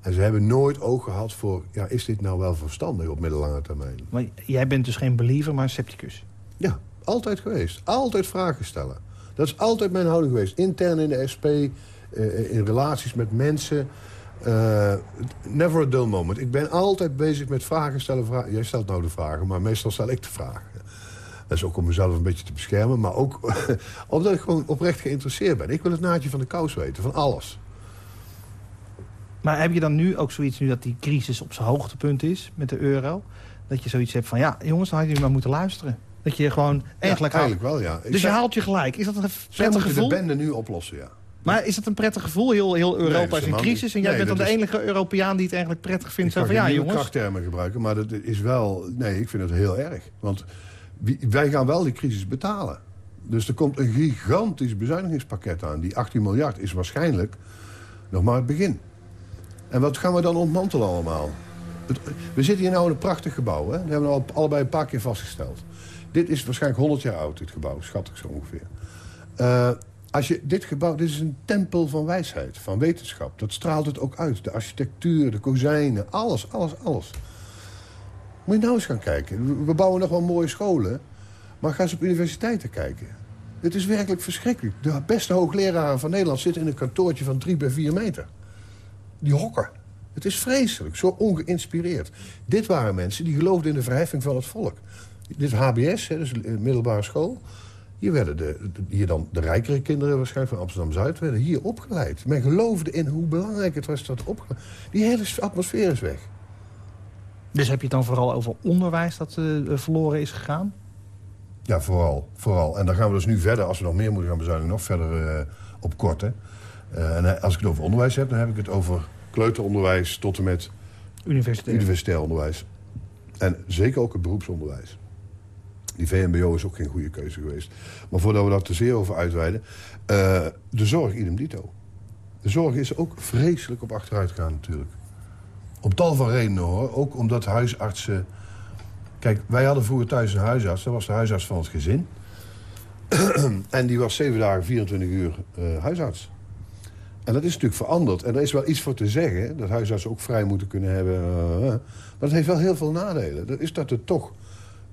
En ze hebben nooit oog gehad voor, ja, is dit nou wel verstandig op middellange termijn? Maar jij bent dus geen believer, maar een scepticus? Ja, altijd geweest. Altijd vragen stellen. Dat is altijd mijn houding geweest. Intern in de SP, uh, in relaties met mensen. Uh, never a dull moment. Ik ben altijd bezig met vragen stellen. Vragen. Jij stelt nou de vragen, maar meestal stel ik de vragen. Dat is ook om mezelf een beetje te beschermen. Maar ook omdat ik gewoon oprecht geïnteresseerd ben. Ik wil het naadje van de kous weten, van alles. Maar heb je dan nu ook zoiets, nu dat die crisis op zijn hoogtepunt is met de euro... dat je zoiets hebt van, ja jongens, dan had je maar moeten luisteren. Dat je gewoon eigenlijk... Eigenlijk wel, ja. dus je haalt je gelijk. Is dat een prettig gevoel? de bende nu oplossen, ja. Maar is dat een prettig gevoel? Heel, heel Europa is in crisis en jij bent dan de enige Europeaan die het eigenlijk prettig vindt. Ik van, ja, jongens. krachttermen gebruiken, maar dat is wel... Nee, ik vind het heel erg. Want wij gaan wel die crisis betalen. Dus er komt een gigantisch bezuinigingspakket aan. Die 18 miljard is waarschijnlijk nog maar het begin. En wat gaan we dan ontmantelen allemaal? we zitten hier nou in een prachtig gebouw. Hè? Dat hebben we al allebei een paar keer vastgesteld. Dit is waarschijnlijk 100 jaar oud, dit gebouw, schat ik zo ongeveer. Uh, als je, dit gebouw, dit is een tempel van wijsheid, van wetenschap. Dat straalt het ook uit. De architectuur, de kozijnen, alles, alles, alles. Moet je nou eens gaan kijken. We bouwen nog wel mooie scholen, maar ga eens op universiteiten kijken. Het is werkelijk verschrikkelijk. De beste hoogleraren van Nederland zitten in een kantoortje van 3 bij 4 meter. Die hokken. Het is vreselijk, zo ongeïnspireerd. Dit waren mensen die geloofden in de verheffing van het volk dit HBS, hè, dus middelbare school... Hier werden de, hier dan de rijkere kinderen waarschijnlijk van Amsterdam-Zuid... werden hier opgeleid. Men geloofde in hoe belangrijk het was dat opgeleid... Die hele atmosfeer is weg. Dus heb je het dan vooral over onderwijs dat uh, verloren is gegaan? Ja, vooral, vooral. En dan gaan we dus nu verder, als we nog meer moeten gaan bezuinigen... nog verder uh, op korten. Uh, en als ik het over onderwijs heb, dan heb ik het over kleuteronderwijs... tot en met universitair, universitair onderwijs. En zeker ook het beroepsonderwijs. Die VMBO is ook geen goede keuze geweest. Maar voordat we daar te zeer over uitweiden... Uh, de zorg idem dito. De zorg is ook vreselijk op achteruit gegaan natuurlijk. Op tal van redenen hoor. Ook omdat huisartsen... Kijk, wij hadden vroeger thuis een huisarts. Dat was de huisarts van het gezin. en die was zeven dagen, 24 uur uh, huisarts. En dat is natuurlijk veranderd. En er is wel iets voor te zeggen. Dat huisartsen ook vrij moeten kunnen hebben. Uh, maar dat heeft wel heel veel nadelen. Dat is dat het toch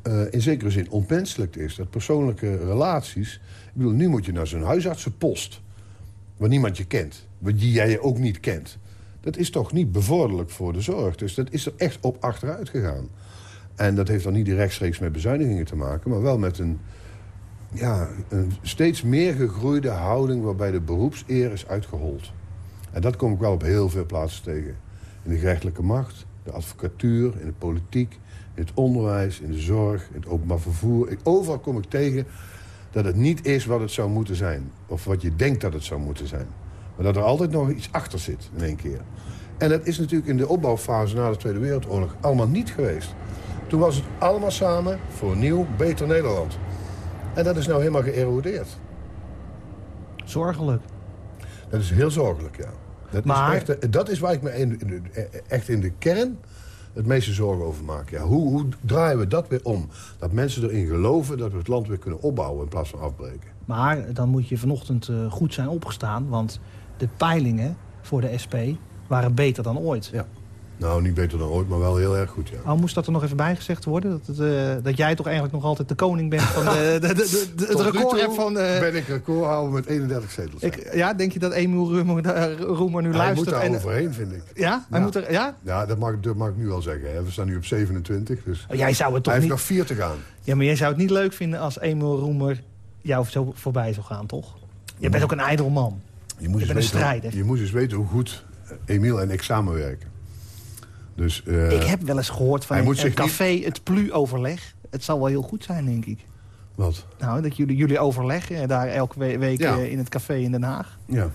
uh, in zekere zin onmenselijk is. Dat persoonlijke relaties... Ik bedoel, nu moet je naar zo'n huisartsenpost... waar niemand je kent, die jij ook niet kent. Dat is toch niet bevorderlijk voor de zorg. Dus dat is er echt op achteruit gegaan. En dat heeft dan niet rechtstreeks met bezuinigingen te maken... maar wel met een, ja, een steeds meer gegroeide houding... waarbij de beroepseer is uitgehold. En dat kom ik wel op heel veel plaatsen tegen. In de gerechtelijke macht, de advocatuur, in de politiek, in het onderwijs, in de zorg, in het openbaar vervoer. Ik, overal kom ik tegen dat het niet is wat het zou moeten zijn. Of wat je denkt dat het zou moeten zijn. Maar dat er altijd nog iets achter zit in één keer. En dat is natuurlijk in de opbouwfase na de Tweede Wereldoorlog allemaal niet geweest. Toen was het allemaal samen voor een nieuw, beter Nederland. En dat is nou helemaal geërodeerd. Zorgelijk. Dat is heel zorgelijk, ja. Dat, Maar- is echt, dat is waar ik me in, echt in de kern het meeste zorgen over maak. Ja, hoe, hoe draaien we dat weer om? Dat mensen erin geloven dat we het land weer kunnen opbouwen in plaats van afbreken. Maar dan moet je vanochtend eh, goed zijn opgestaan. Want de peilingen voor de SP waren beter dan ooit. Ja. Nou, niet beter dan ooit, maar wel heel erg goed, ja. Oh, moest dat er nog even bijgezegd worden? Dat, het, eh, dat jij toch eigenlijk nog altijd de koning bent van de, de, de, het record hebt van... eh, ben ik recordhouder met 31 zetels. ik, ja, denk je dat Emiel Roemer, eh, Roemer nu Hij luistert? moet daar en- overheen, vind ik. Ja? Hij moet er, ja? Ja, dat mag, dat mag ik nu al zeggen. Hè. We staan nu op 27, dus Oh, jij zou het toch hij heeft niet... nog vier te gaan. Ja, maar jij zou het niet leuk vinden als Emiel Roemer jou zo voorbij zou gaan, toch? Je bent ook een ijdel man. Je, moet Ik eens ben een weten, strijder. Je moet eens weten hoe goed Emiel en ik samenwerken. Dus, eh, ik heb wel eens gehoord van een, een café het PLU-overleg. Het zal wel heel goed zijn, denk ik. Wat? Nou, dat jullie, jullie overleggen daar elke we- week Ja. eh, in het café in Den Haag. Ja.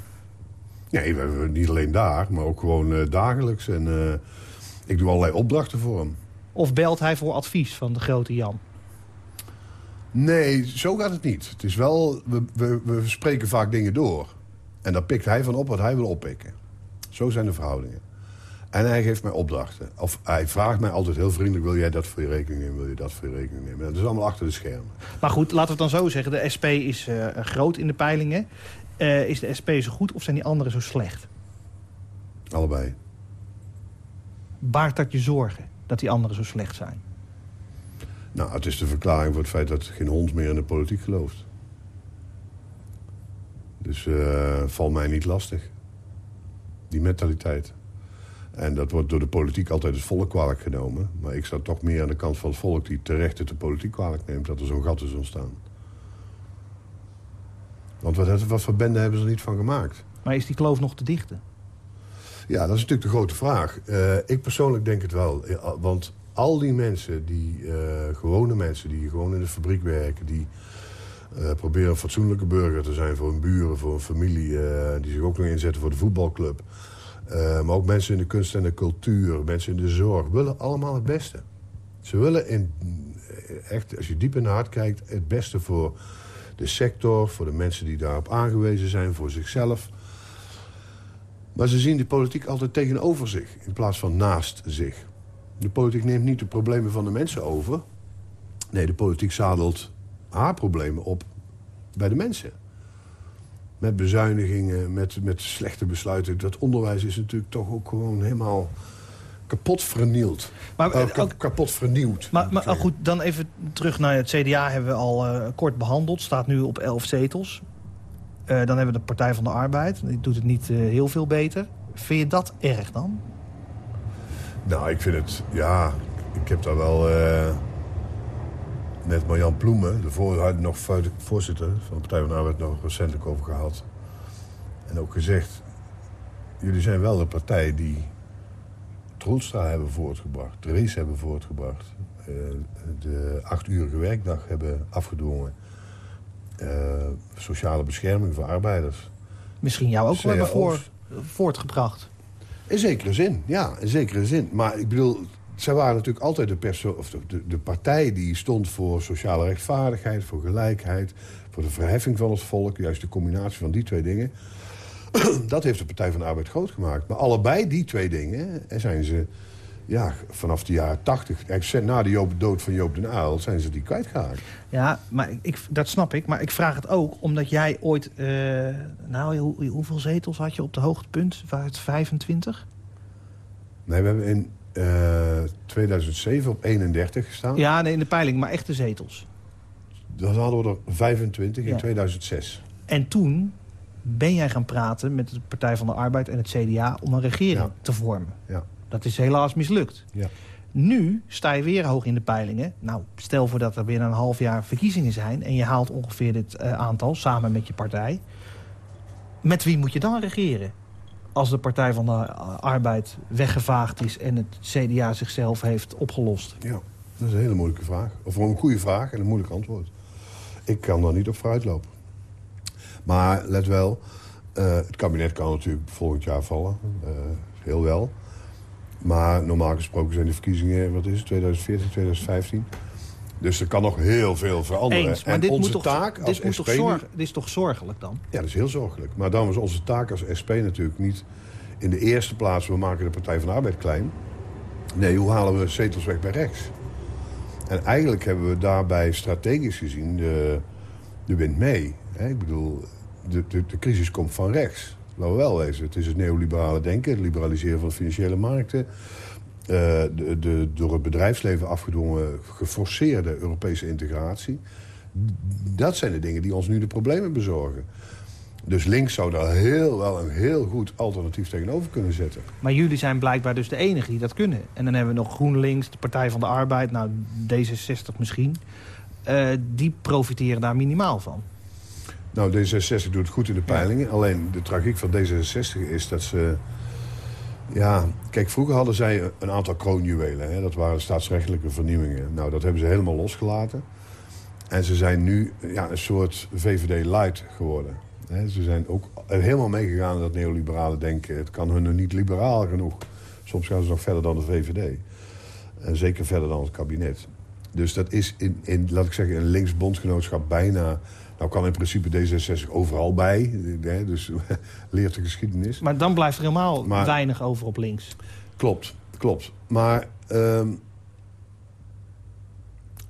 Nee, we niet alleen daar, maar ook gewoon eh, dagelijks. En ik doe allerlei opdrachten voor hem. Of belt hij voor advies van de grote Jan? Nee, zo gaat het niet. Het is wel, we, we, we spreken vaak dingen door. En daar pikt hij van op wat hij wil oppikken. Zo zijn de verhoudingen. En hij geeft mij opdrachten. Of hij vraagt mij altijd heel vriendelijk... wil jij dat voor je rekening nemen, wil je dat voor je rekening nemen. Dat is allemaal achter de schermen. Maar goed, laten we het dan zo zeggen. De SP is eh, groot in de peilingen. Eh, is de SP zo goed of zijn die anderen zo slecht? Allebei. Baart dat je zorgen dat die anderen zo slecht zijn? Nou, het is de verklaring voor het feit dat geen hond meer in de politiek gelooft. Dus eh valt mij niet lastig. Die mentaliteit. En dat wordt door de politiek altijd het volk kwalijk genomen. Maar ik sta toch meer aan de kant van het volk die terecht het de politiek kwalijk neemt... dat er zo'n gat is ontstaan. Want wat, wat voor bende hebben ze er niet van gemaakt? Maar is die kloof nog te dichten? Ja, dat is natuurlijk de grote vraag. Eh, ik persoonlijk denk het wel. Want al die mensen, die eh, gewone mensen... die gewoon in de fabriek werken... die eh, proberen een fatsoenlijke burger te zijn voor hun buren, voor hun familie... die zich ook nog inzetten voor de voetbalclub... Eh, maar ook mensen in de kunst en de cultuur, mensen in de zorg... willen allemaal het beste. Ze willen in, eh, echt, als je diep in de hart kijkt... het beste voor de sector, voor de mensen die daarop aangewezen zijn... voor zichzelf... Maar ze zien de politiek altijd tegenover zich, in plaats van naast zich. De politiek neemt niet de problemen van de mensen over. Nee, de politiek zadelt haar problemen op bij de mensen. Met bezuinigingen, met, met slechte besluiten. Dat onderwijs is natuurlijk toch ook gewoon helemaal kapot vernield. Maar, ka- ook- kapot vernieuwd. Maar, maar goed, dan even terug naar het CDA hebben we al eh, kort behandeld. Staat nu op 11 zetels. Dan hebben we de Partij van de Arbeid. Die doet het niet heel veel beter. Vind je dat erg dan? Nou, ik vind het... Ja, ik heb daar wel... met Marjan Ploemen, de voor, nog voor- voorzitter van de Partij van de Arbeid... nog recentelijk over gehad. En ook gezegd... Jullie zijn wel de partij die Troelstra hebben voortgebracht. Drees hebben voortgebracht. eh, de achtuurige werkdag hebben afgedwongen. eh, sociale bescherming voor arbeiders. Misschien jou ook wel hebben voor, voortgebracht. In zekere zin, ja, in zekere zin. Maar ik bedoel, zij waren natuurlijk altijd de, of de, de, de partij die stond voor sociale rechtvaardigheid, voor gelijkheid, voor de verheffing van het volk. Juist de combinatie van die twee dingen. Dat heeft de Partij van de Arbeid groot gemaakt. Maar allebei die twee dingen zijn ze ja, vanaf de jaren tachtig, na de dood van Joop den Uyl, zijn ze die kwijtgeraakt. Ja, maar ik- dat snap ik. Maar ik vraag het ook omdat jij ooit... eh, nou, hoe, hoeveel zetels had je op de hoogtepunt? Waren het 25? Nee, we hebben in 2007 op 31 gestaan. Ja, nee, in de peiling, maar echte zetels. Dan hadden we er 25 in Ja. 2006. En toen ben jij gaan praten met de Partij van de Arbeid en het CDA... om een regering Ja. te vormen. Ja. Dat is helaas mislukt. Ja. Nu sta je weer hoog in de peilingen. Nou, stel voor dat er binnen een half jaar verkiezingen zijn... en je haalt ongeveer dit eh, aantal samen met je partij. Met wie moet je dan regeren? Als de Partij van de Arbeid weggevaagd is... en het CDA zichzelf heeft opgelost? Ja, dat is een hele moeilijke vraag. Of een goede vraag en een moeilijk antwoord. Ik kan daar niet op vooruitlopen. Maar let wel, eh, het kabinet kan natuurlijk volgend jaar vallen. Eh, heel wel. Maar normaal gesproken zijn de verkiezingen, wat is het, 2014, 2015... Dus er kan nog heel veel veranderen. Eens, maar en dit, onze moet toch, taak als moet SP toch zorg, dit is toch zorgelijk dan? Ja, dat is heel zorgelijk. Maar dan is onze taak als SP natuurlijk niet in de eerste plaats... we maken de Partij van de Arbeid klein. Nee, hoe halen we zetels weg bij rechts? En eigenlijk hebben we daarbij strategisch gezien de, de wind mee. Hè? Ik bedoel, de, de, de crisis komt van rechts. Laten we wel wezen. Het is het neoliberale denken, het liberaliseren van de financiële markten... Uh, de, de, door het bedrijfsleven afgedwongen, geforceerde Europese integratie. Dat zijn de dingen die ons nu de problemen bezorgen. Dus links zou daar heel wel een heel goed alternatief tegenover kunnen zetten. Maar jullie zijn blijkbaar dus de enige die dat kunnen. En dan hebben we nog GroenLinks, de Partij van de Arbeid, nou D66 misschien. Uh, die profiteren daar minimaal van. Nou, D66 doet het goed in de peilingen. Alleen de tragiek van D66 is dat ze... Ja, kijk, vroeger hadden zij een aantal kroonjuwelen. Hè? Dat waren staatsrechtelijke vernieuwingen. Nou, dat hebben ze helemaal losgelaten. En ze zijn nu ja, een soort VVD-light geworden. Hè? Ze zijn ook helemaal meegegaan in dat neoliberale denken. Het kan hun niet liberaal genoeg. Soms gaan ze nog verder dan de VVD. En zeker verder dan het kabinet. Dus dat is in, in laat ik zeggen, een links-bondgenootschap bijna... Nou kan in principe D66 overal bij, hè, dus leert de geschiedenis. Maar dan blijft er helemaal maar, weinig over op links. Klopt, klopt. Maar um,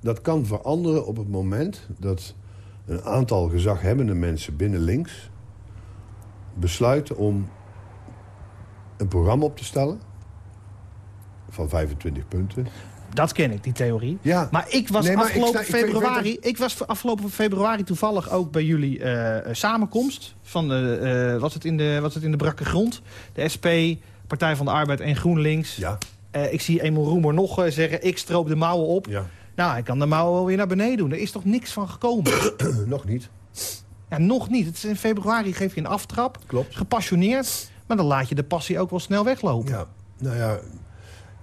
dat kan veranderen op het moment dat een aantal gezaghebbende mensen binnen links... besluiten om een programma op te stellen van 25 punten... Dat ken ik, die theorie. Ja. Maar ik was Nee, maar afgelopen ik sta- ik februari... Ik, was afgelopen februari toevallig ook bij jullie eh, samenkomst. Van de, eh, was, het in de, was het in de brakke grond? De SP, Partij van de Arbeid en GroenLinks. Ja, Eh, ik zie Emil Roemer nog eh, zeggen... ik stroop de mouwen op. ja. Nou, hij kan de mouwen wel weer naar beneden doen. Er is toch niks van gekomen? nog niet. ja, nog niet. Het is in februari geef je een aftrap. Klopt. Gepassioneerd. Maar dan laat je de passie ook wel snel weglopen. Ja, nou ja...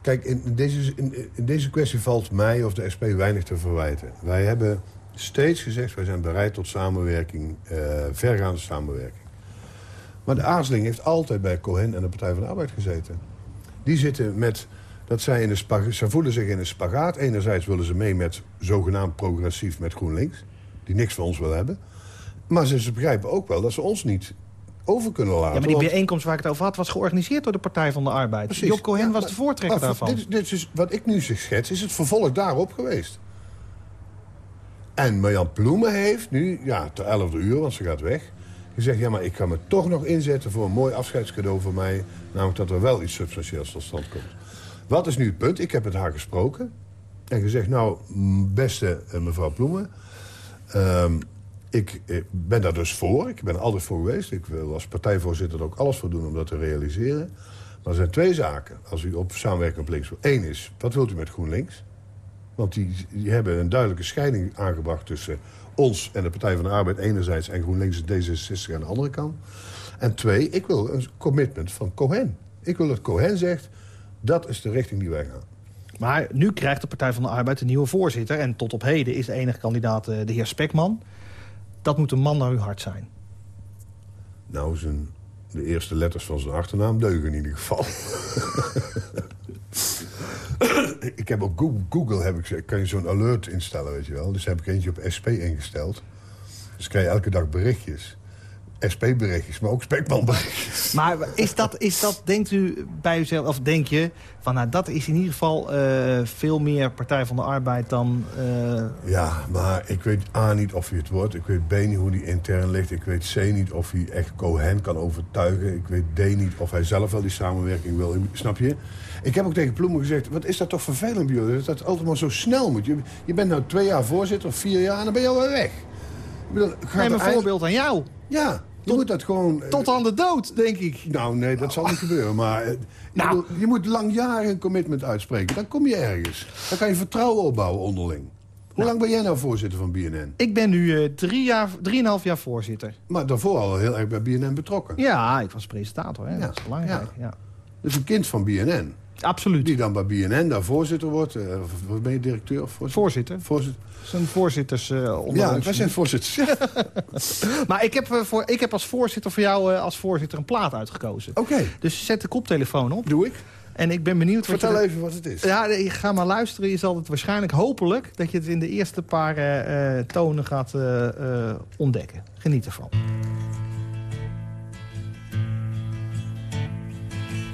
Kijk, in deze, in, deze kwestie valt mij of de SP weinig te verwijten. Wij hebben steeds gezegd, wij zijn bereid tot samenwerking, eh, vergaande samenwerking. Maar de aarzeling heeft altijd bij Cohen en de Partij van de Arbeid gezeten. Die zitten met, dat zij in een spagaat, ze voelen zich in een spagaat. Enerzijds willen ze mee met zogenaamd progressief met GroenLinks, die niks van ons wil hebben. Maar ze begrijpen ook wel dat ze ons niet over kunnen laten. Ja, maar die want- bijeenkomst waar ik het over had... was georganiseerd door de Partij van de Arbeid. Precies. Job Cohen Ja, was maar- de voortrekker daarvan. Dit, dit is, wat ik nu zeg schets, is het vervolg daarop geweest. En Marjan Ploemen heeft nu, ja, ter 11 uur, want ze gaat weg... gezegd, ja, maar ik ga me toch nog inzetten voor een mooi afscheidscadeau voor mij. Namelijk dat er wel iets substantieels tot stand komt. Wat is nu het punt? Ik heb met haar gesproken. En gezegd, nou, beste eh, mevrouw Ploemen... ehm, ik, ben daar dus voor. Ik ben er altijd voor geweest. Ik wil als partijvoorzitter er ook alles voor doen om dat te realiseren. Maar er zijn twee zaken als u op samenwerking op links wil. Eén is, wat wilt u met GroenLinks? Want die, die hebben een duidelijke scheiding aangebracht tussen ons en de Partij van de Arbeid enerzijds... en GroenLinks en D66 aan de andere kant. En twee, ik wil een commitment van Cohen. Ik wil dat Cohen zegt, dat is de richting die wij gaan. Maar nu krijgt de Partij van de Arbeid een nieuwe voorzitter. En tot op heden is de enige kandidaat eh, de heer Spekman. Dat moet een man naar uw hart zijn. Nou, zijn, de eerste letters van zijn achternaam deugen in ieder geval. ik heb op Google, heb ik, kan je zo'n alert instellen, weet je wel. Dus heb ik eentje op SP ingesteld. Dus krijg je elke dag berichtjes. SP-berichtjes, maar ook Spekman-berichtjes. Maar is dat, is dat, denkt u bij uzelf, of denk je... van nou, dat is in ieder geval eh, veel meer Partij van de Arbeid dan... eh, Ja, maar ik weet A niet of hij het wordt. Ik weet B niet hoe die intern ligt. Ik weet C niet of hij echt Cohen kan overtuigen. Ik weet D niet of hij zelf wel die samenwerking wil. Snap je? Ik heb ook tegen Ploemen gezegd... wat is dat toch vervelend bij jullie? Dat dat altijd maar zo snel moet. Je, je bent nou twee jaar voorzitter of vier jaar... en dan ben je alweer weg. Ik bedoel, gaat neem een eind- voorbeeld aan jou. Ja, moet dat gewoon... eh, Tot aan de dood, denk ik. Nou, nee, dat zal niet gebeuren. Maar eh, Nou. je moet lang jaren een commitment uitspreken. Dan kom je ergens. Dan kan je vertrouwen opbouwen onderling. Hoe lang ben jij nou voorzitter van BNN? Ik ben nu eh, drie jaar, drieënhalf jaar voorzitter. Maar daarvoor al heel erg bij BNN betrokken. Ja, ik was presentator, hè. Ja, dat is belangrijk. Ja. Dus een kind van BNN. Absoluut. Die dan bij BNN daar voorzitter wordt. of wat ben je directeur of voorzitter? Voorzitter. Voorzitter. Zijn voorzitters onder Ja, wij zijn voorzitters. Maar ik heb, eh, voor, ik heb als voorzitter voor jou als voorzitter een plaat uitgekozen. Oké, Dus zet de koptelefoon op. doe ik. En ik ben benieuwd wat Vertel je... even wat het is. Ja, ga maar luisteren. Je zal het waarschijnlijk, hopelijk... dat je het in de eerste paar tonen gaat ontdekken. Geniet ervan.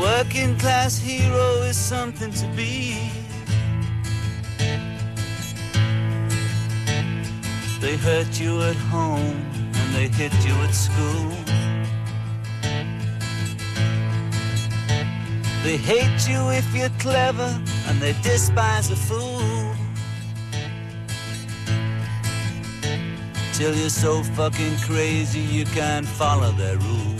Working class hero is something to be. They hurt you at home and they hit you at school. They hate you if you're clever and they despise a fool. Till you're so fucking crazy you can't follow their rules.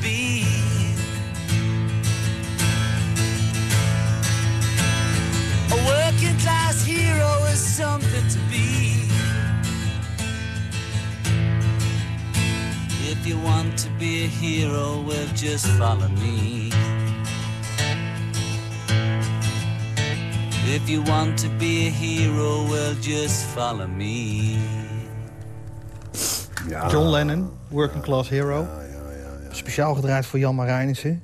working class hero is something to be. If you want to be a hero, well, just follow me. If you want to be a hero, well, just follow me. Ja. John Lennon, Working Class Hero. Ja, ja, ja, ja. Speciaal gedraaid voor Jan Marijnissen.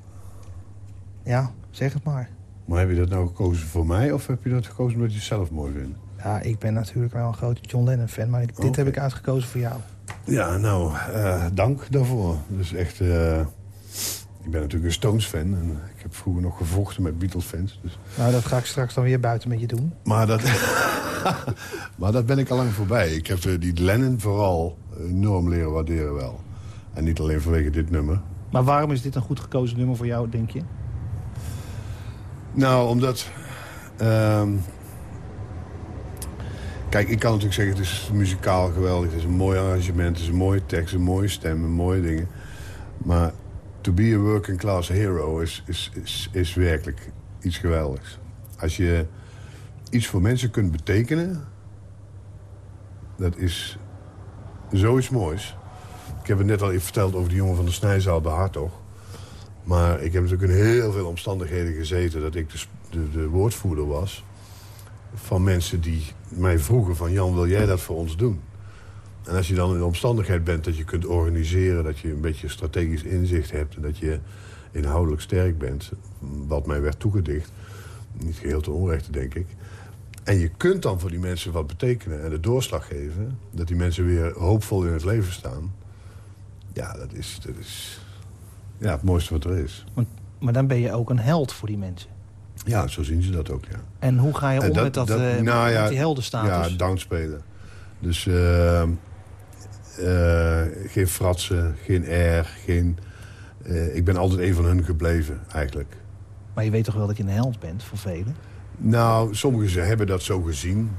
Ja, zeg het maar. Maar heb je dat nou gekozen voor mij of heb je dat gekozen omdat je het zelf mooi vindt? Ja, ik ben natuurlijk wel een grote John Lennon-fan, maar ik- dit heb ik uitgekozen voor jou. Ja, nou, eh, dank daarvoor. Dus echt, eh, ik ben natuurlijk een Stones-fan. En ik heb vroeger nog gevochten met Beatles-fans. Dus. Nou, dat ga ik straks dan weer buiten met je doen. Maar, dat, maar dat ben ik al lang voorbij. Ik heb die Lennon vooral enorm leren waarderen wel. En niet alleen vanwege dit nummer. Maar waarom is dit een goed gekozen nummer voor jou, denk je? Nou, omdat... ehm, kijk, ik kan natuurlijk zeggen, het is muzikaal geweldig. Het is een mooi arrangement, het is een mooie tekst, een mooie stem, mooie dingen. Maar to be a working class hero is, is, is, is werkelijk iets geweldigs. Als je iets voor mensen kunt betekenen... dat is zoiets moois. Ik heb het net al verteld over die jongen van de snijzaal bij Hartog. Maar ik heb natuurlijk in heel veel omstandigheden gezeten... dat ik de, de, de woordvoerder was van mensen die mij vroegen van... Jan, wil jij dat voor ons doen? En als je dan in de omstandigheid bent dat je kunt organiseren... dat je een beetje strategisch inzicht hebt... en dat je inhoudelijk sterk bent, wat mij werd toegedicht... niet geheel te onrechte, denk ik... en je kunt dan voor die mensen wat betekenen en de doorslag geven... dat die mensen weer hoopvol in het leven staan... ja, dat is, dat is ja, het mooiste wat er is. Maar, maar dan ben je ook een held voor die mensen. Ja, zo zien ze dat ook, ja. En hoe ga je om met, dat, eh, nou ja, met die heldenstatus? Ja, downspelen. Dus eh, eh, geen fratsen, geen air, geen... eh, ik ben altijd een van hun gebleven, eigenlijk. Maar je weet toch wel dat je een held bent voor velen? Nou, sommigen ze hebben dat zo gezien.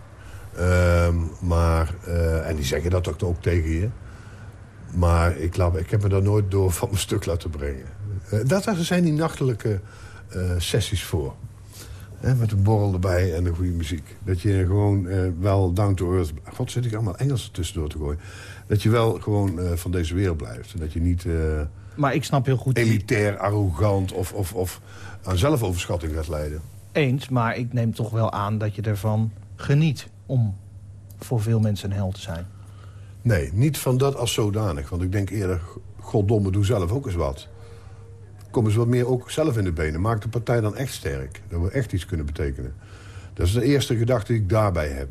Ehm, maar, en die zeggen dat ook, ook tegen je. Maar ik, laat, ik heb me daar nooit door van mijn stuk laten brengen. Eh, dat daar zijn die nachtelijke eh, sessies voor. Met een borrel erbij en een goede muziek. Dat je gewoon eh, wel down to earth... God, zit ik allemaal Engels tussendoor te gooien. Dat je wel gewoon van deze wereld blijft. En dat je niet Maar ik snap heel goed... die- elitair, arrogant of, of, of aan zelfoverschatting gaat leiden. Eens, maar ik neem toch wel aan dat je ervan geniet... om voor veel mensen een held te zijn. Nee, niet van dat als zodanig. Want ik denk eerder, goddomme, doe zelf ook eens wat. Kom eens wat meer ook zelf in de benen. Maak de partij dan echt sterk. Dat we echt iets kunnen betekenen. Dat is de eerste gedachte die ik daarbij heb.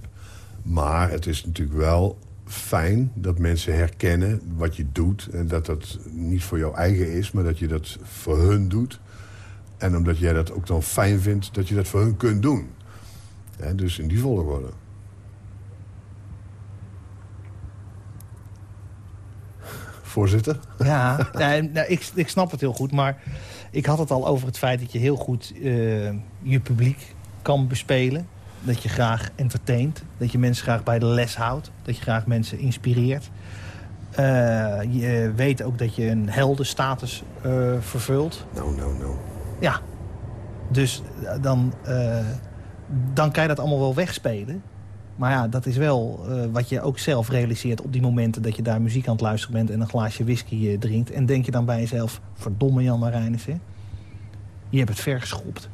Maar het is natuurlijk wel fijn dat mensen herkennen wat je doet. En dat dat niet voor jou eigen is, maar dat je dat voor hun doet. En omdat jij dat ook dan fijn vindt, dat je dat voor hun kunt doen. Dus in die volgorde. Voorzitter? Ja, nee, nou, ik, ik snap het heel goed, maar ik had het al over het feit dat je heel goed eh, je publiek kan bespelen. Dat je graag entertaint, dat je mensen graag bij de les houdt, dat je graag mensen inspireert. Eh, je weet ook dat je een heldenstatus eh vervult. Nou, nou, nou. Ja, dus eh, dan, eh, dan kan je dat allemaal wel wegspelen. Maar ja, dat is wel eh, wat je ook zelf realiseert op die momenten... dat je daar muziek aan het luisteren bent en een glaasje whisky eh, drinkt. En denk je dan bij jezelf, verdomme Jan Marijnissen. Je hebt het ver geschopt.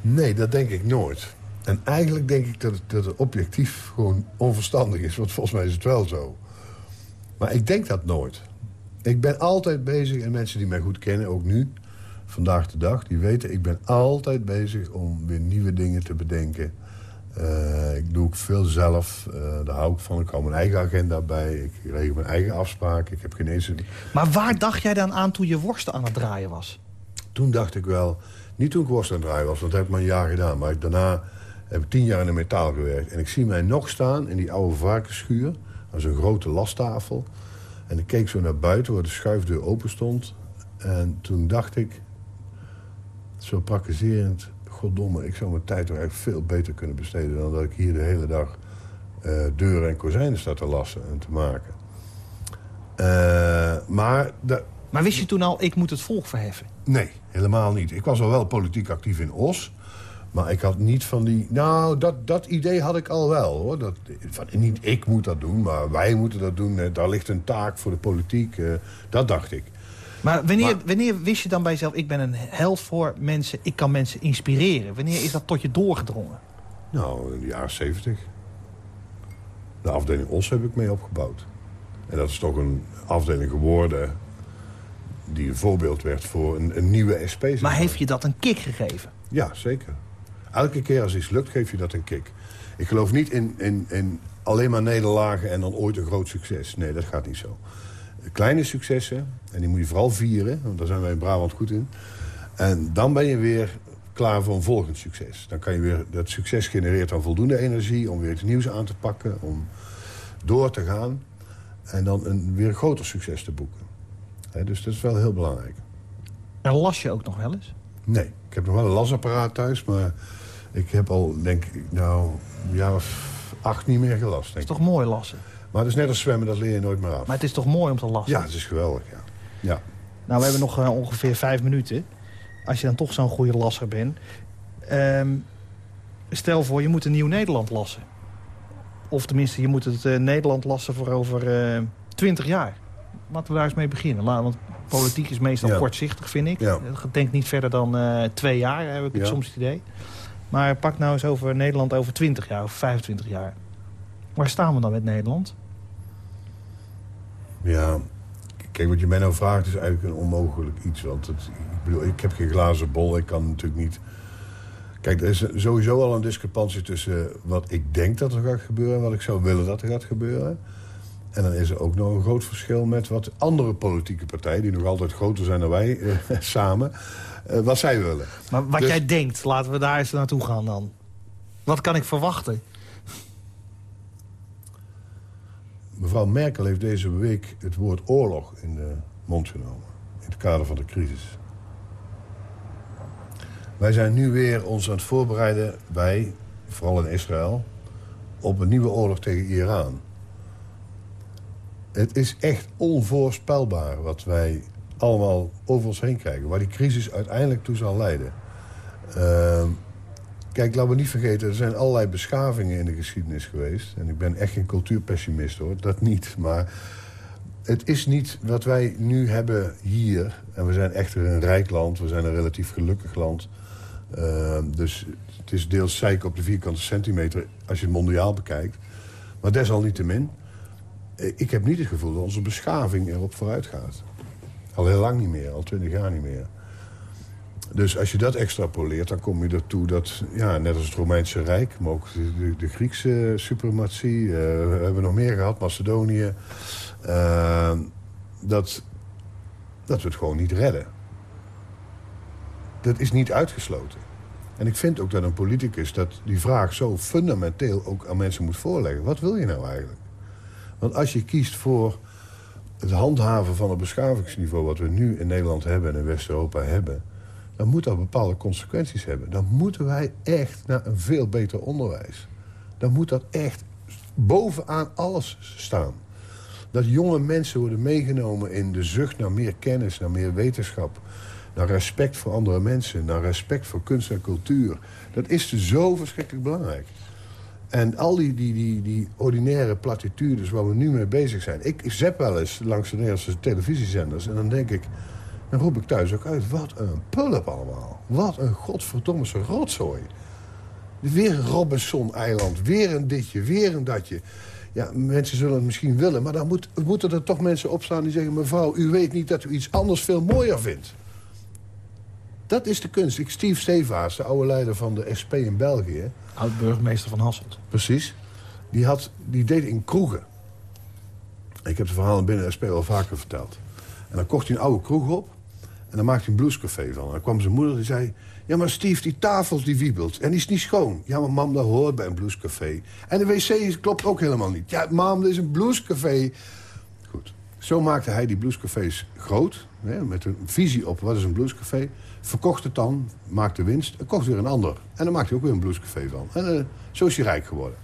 Nee, dat denk ik nooit. En eigenlijk denk ik dat het, dat het objectief gewoon onverstandig is. Want volgens mij is het wel zo. Maar ik denk dat nooit. Ik ben altijd bezig, en mensen die mij goed kennen, ook nu, vandaag de dag... die weten, ik ben altijd bezig om weer nieuwe dingen te bedenken. Eh, ik doe ook veel zelf, eh, daar hou ik van. Ik hou mijn eigen agenda bij, ik regel mijn eigen afspraken. Ik heb geen eens... een- Maar waar dacht jij dan aan toen je worsten aan het draaien was? Toen dacht ik wel, niet toen ik worst aan het draaien was, want dat heb ik maar een jaar gedaan. Maar daarna heb ik tien jaar in de metaal gewerkt. En ik zie mij nog staan in die oude varkensschuur. Is een grote lasttafel. En ik keek zo naar buiten waar de schuifdeur open stond. En toen dacht ik, zo praktiserend... Goddomme, ik zou mijn tijd toch echt veel beter kunnen besteden... dan dat ik hier de hele dag eh, deuren en kozijnen sta te lassen en te maken. Eh, maar Maar wist je toen al, ik moet het volk verheffen? Nee, helemaal niet. Ik was al wel politiek actief in Os. Maar ik had niet van die... Nou, dat, dat idee had ik al wel, hoor. Dat, van, niet ik moet dat doen, maar wij moeten dat doen. Daar ligt een taak voor de politiek. eh, dat dacht ik. Maar wanneer, Maar- wanneer wist je dan bij jezelf, ik ben een held voor mensen... ik kan mensen inspireren? Wanneer is dat tot je doorgedrongen? Nou, in de jaren zeventig. De afdeling Os heb ik mee opgebouwd. En dat is toch een afdeling geworden... die een voorbeeld werd voor een, een nieuwe SP. Maar heeft je dat een kick gegeven? Ja, zeker. Elke keer als iets lukt, geef je dat een kick. Ik geloof niet in, in, in alleen maar nederlagen en dan ooit een groot succes. Nee, dat gaat niet zo. Kleine successen, en die moet je vooral vieren, want daar zijn wij in Brabant goed in. En dan ben je weer klaar voor een volgend succes. Dan kan je weer, dat succes genereert dan voldoende energie om weer iets nieuws aan te pakken, om door te gaan. En dan een, weer een groter succes te boeken. Dus dat is wel heel belangrijk. En las je ook nog wel eens? Nee, ik heb nog wel een lasapparaat thuis, maar ik heb al, denk ik, nou, een jaar of acht niet meer gelast, Het denk is toch mooi lassen? Maar het is net als zwemmen, dat leer je nooit meer af. Maar het is toch mooi om te lassen? Ja, het is geweldig, ja. ja. Nou, we hebben nog eh, ongeveer vijf minuten. Als je dan toch zo'n goede lasser bent. Ehm, stel voor, je moet een nieuw Nederland lassen. Of tenminste, je moet het eh, Nederland lassen voor over eh, twintig jaar. Laten we daar eens mee beginnen. La- want politiek is meestal Ja. kortzichtig, vind ik. Ja. Het denkt niet verder dan twee jaar, heb ik Ja. soms het idee. Maar pak nou eens over Nederland over 20 jaar of 25 jaar. Waar staan we dan met Nederland? Ja, kijk, wat je mij nou vraagt is eigenlijk een onmogelijk iets. Want het, ik bedoel, ik heb geen glazen bol, ik kan natuurlijk niet... Kijk, er is sowieso al een discrepantie tussen wat ik denk dat er gaat gebeuren... en wat ik zou willen dat er gaat gebeuren. En dan is er ook nog een groot verschil met wat andere politieke partijen... die nog altijd groter zijn dan wij, eh, samen, eh, wat zij willen. Maar wat Dus- jij denkt, laten we daar eens naartoe gaan dan. Wat kan ik verwachten? Mevrouw Merkel heeft deze week het woord oorlog in de mond genomen. In het kader van de crisis. Wij zijn nu weer ons aan het voorbereiden, wij, vooral in Israël, op een nieuwe oorlog tegen Iran. Het is echt onvoorspelbaar wat wij allemaal over ons heen krijgen. Waar die crisis uiteindelijk toe zal leiden. Ehm, Kijk, laten we niet vergeten, er zijn allerlei beschavingen in de geschiedenis geweest. En ik ben echt geen cultuurpessimist hoor, dat niet. Maar het is niet wat wij nu hebben hier. En we zijn echt een rijk land, we zijn een relatief gelukkig land. Ehm, dus het is deels zeiken op de vierkante centimeter als je het mondiaal bekijkt. Maar desalniettemin, eh, ik heb niet het gevoel dat onze beschaving erop vooruit gaat. Al heel lang niet meer, al twintig jaar niet meer. Dus als je dat extrapoleert, dan kom je ertoe dat, ja, net als het Romeinse Rijk, maar ook de, Griekse suprematie, eh, we hebben nog meer gehad, Macedonië, eh, dat, dat we het gewoon niet redden. Dat is niet uitgesloten. En ik vind ook dat een politicus dat die vraag zo fundamenteel ook aan mensen moet voorleggen. Wat wil je nou eigenlijk? Want als je kiest voor het handhaven van het beschavingsniveau... wat we nu in Nederland hebben en in West-Europa hebben... dan moet dat bepaalde consequenties hebben. Dan moeten wij echt naar een veel beter onderwijs. Dan moet dat echt bovenaan alles staan. Dat jonge mensen worden meegenomen in de zucht naar meer kennis, naar meer wetenschap... naar respect voor andere mensen, naar respect voor kunst en cultuur. Dat is zo verschrikkelijk belangrijk. En al die, die, die, die ordinaire platitudes waar we nu mee bezig zijn. Ik zap wel eens langs de Nederlandse televisiezenders en dan denk ik... dan roep ik thuis ook uit, wat een pulp allemaal. Wat een godverdomme rotzooi. Weer een Robinson-eiland, weer een ditje, weer een datje. Ja, mensen zullen het misschien willen, maar dan moet, moeten er toch mensen opstaan die zeggen... mevrouw, u weet niet dat u iets anders veel mooier vindt. Dat is de kunst. Ik, Steve Stevaas, de oude leider van de SP in België... Oud-burgemeester van Hasselt. Precies. Die, had, die deed in kroegen. Ik heb de verhalen binnen de SP al vaker verteld. En dan kocht hij een oude kroeg op. En dan maakte hij een bluescafé van. En dan kwam zijn moeder die zei... Ja, maar Steve, die tafels die wiebelt. En die is niet schoon. Ja, maar mam, dat hoort bij een bluescafé. En de wc klopt ook helemaal niet. Ja, mam, dit is een bluescafé. Goed. Zo maakte hij die bluescafés groot. Hè, met een visie op wat is een bluescafé. Verkocht het dan, maakte winst. En kocht weer een ander. En dan maakte hij ook weer een bluescafé van. En eh, zo is hij rijk geworden.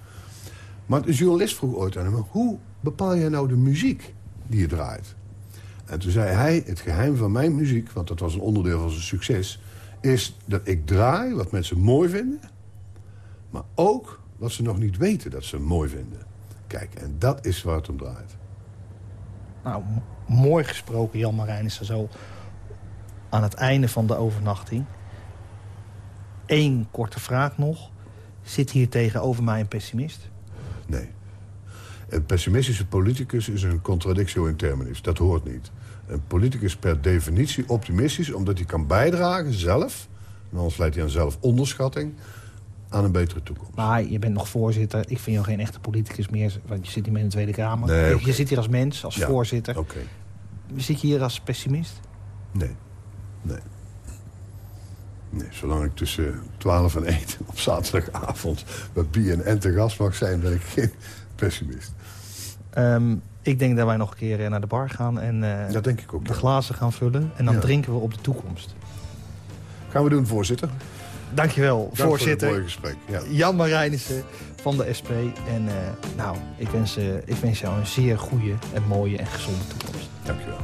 Maar een journalist vroeg ooit aan hem... hoe bepaal jij nou de muziek die je draait? En toen zei hij, het geheim van mijn muziek... want dat was een onderdeel van zijn succes... is dat ik draai wat mensen mooi vinden... maar ook wat ze nog niet weten dat ze mooi vinden. Kijk, en dat is waar het om draait. Nou, mooi gesproken, Jan Marijnissen, zo aan het einde van de overnachting. Eén korte vraag nog. Zit hier tegenover mij een pessimist? Nee. Een pessimistische politicus is een contradictio in terminis. Dat hoort niet. Een politicus per definitie optimistisch... omdat hij kan bijdragen zelf... en anders leidt hij aan zelfonderschatting... aan een betere toekomst. Maar je bent nog voorzitter. Ik vind jou geen echte politicus meer, want je zit niet meer in de Tweede Kamer. Nee, Je- zit hier als mens, als Ja, voorzitter. Oké. Zit je hier als pessimist? Nee. Nee. Nee, zolang ik tussen 12 en 1 op zaterdagavond... met bier en te gast mag zijn, ben ik geen pessimist. Ehm, ik denk dat wij nog een keer eh, naar de bar gaan en eh, Dat denk ik ook. de ja. glazen gaan vullen. En dan Ja. drinken we op de toekomst. Gaan we doen, voorzitter. Dankjewel, Dank voor het voorzitter. mooie gesprek. Ja. Jan Marijnissen van de SP. En eh, nou, ik wens, eh, ik wens jou een zeer goede en mooie en gezonde toekomst. Dankjewel.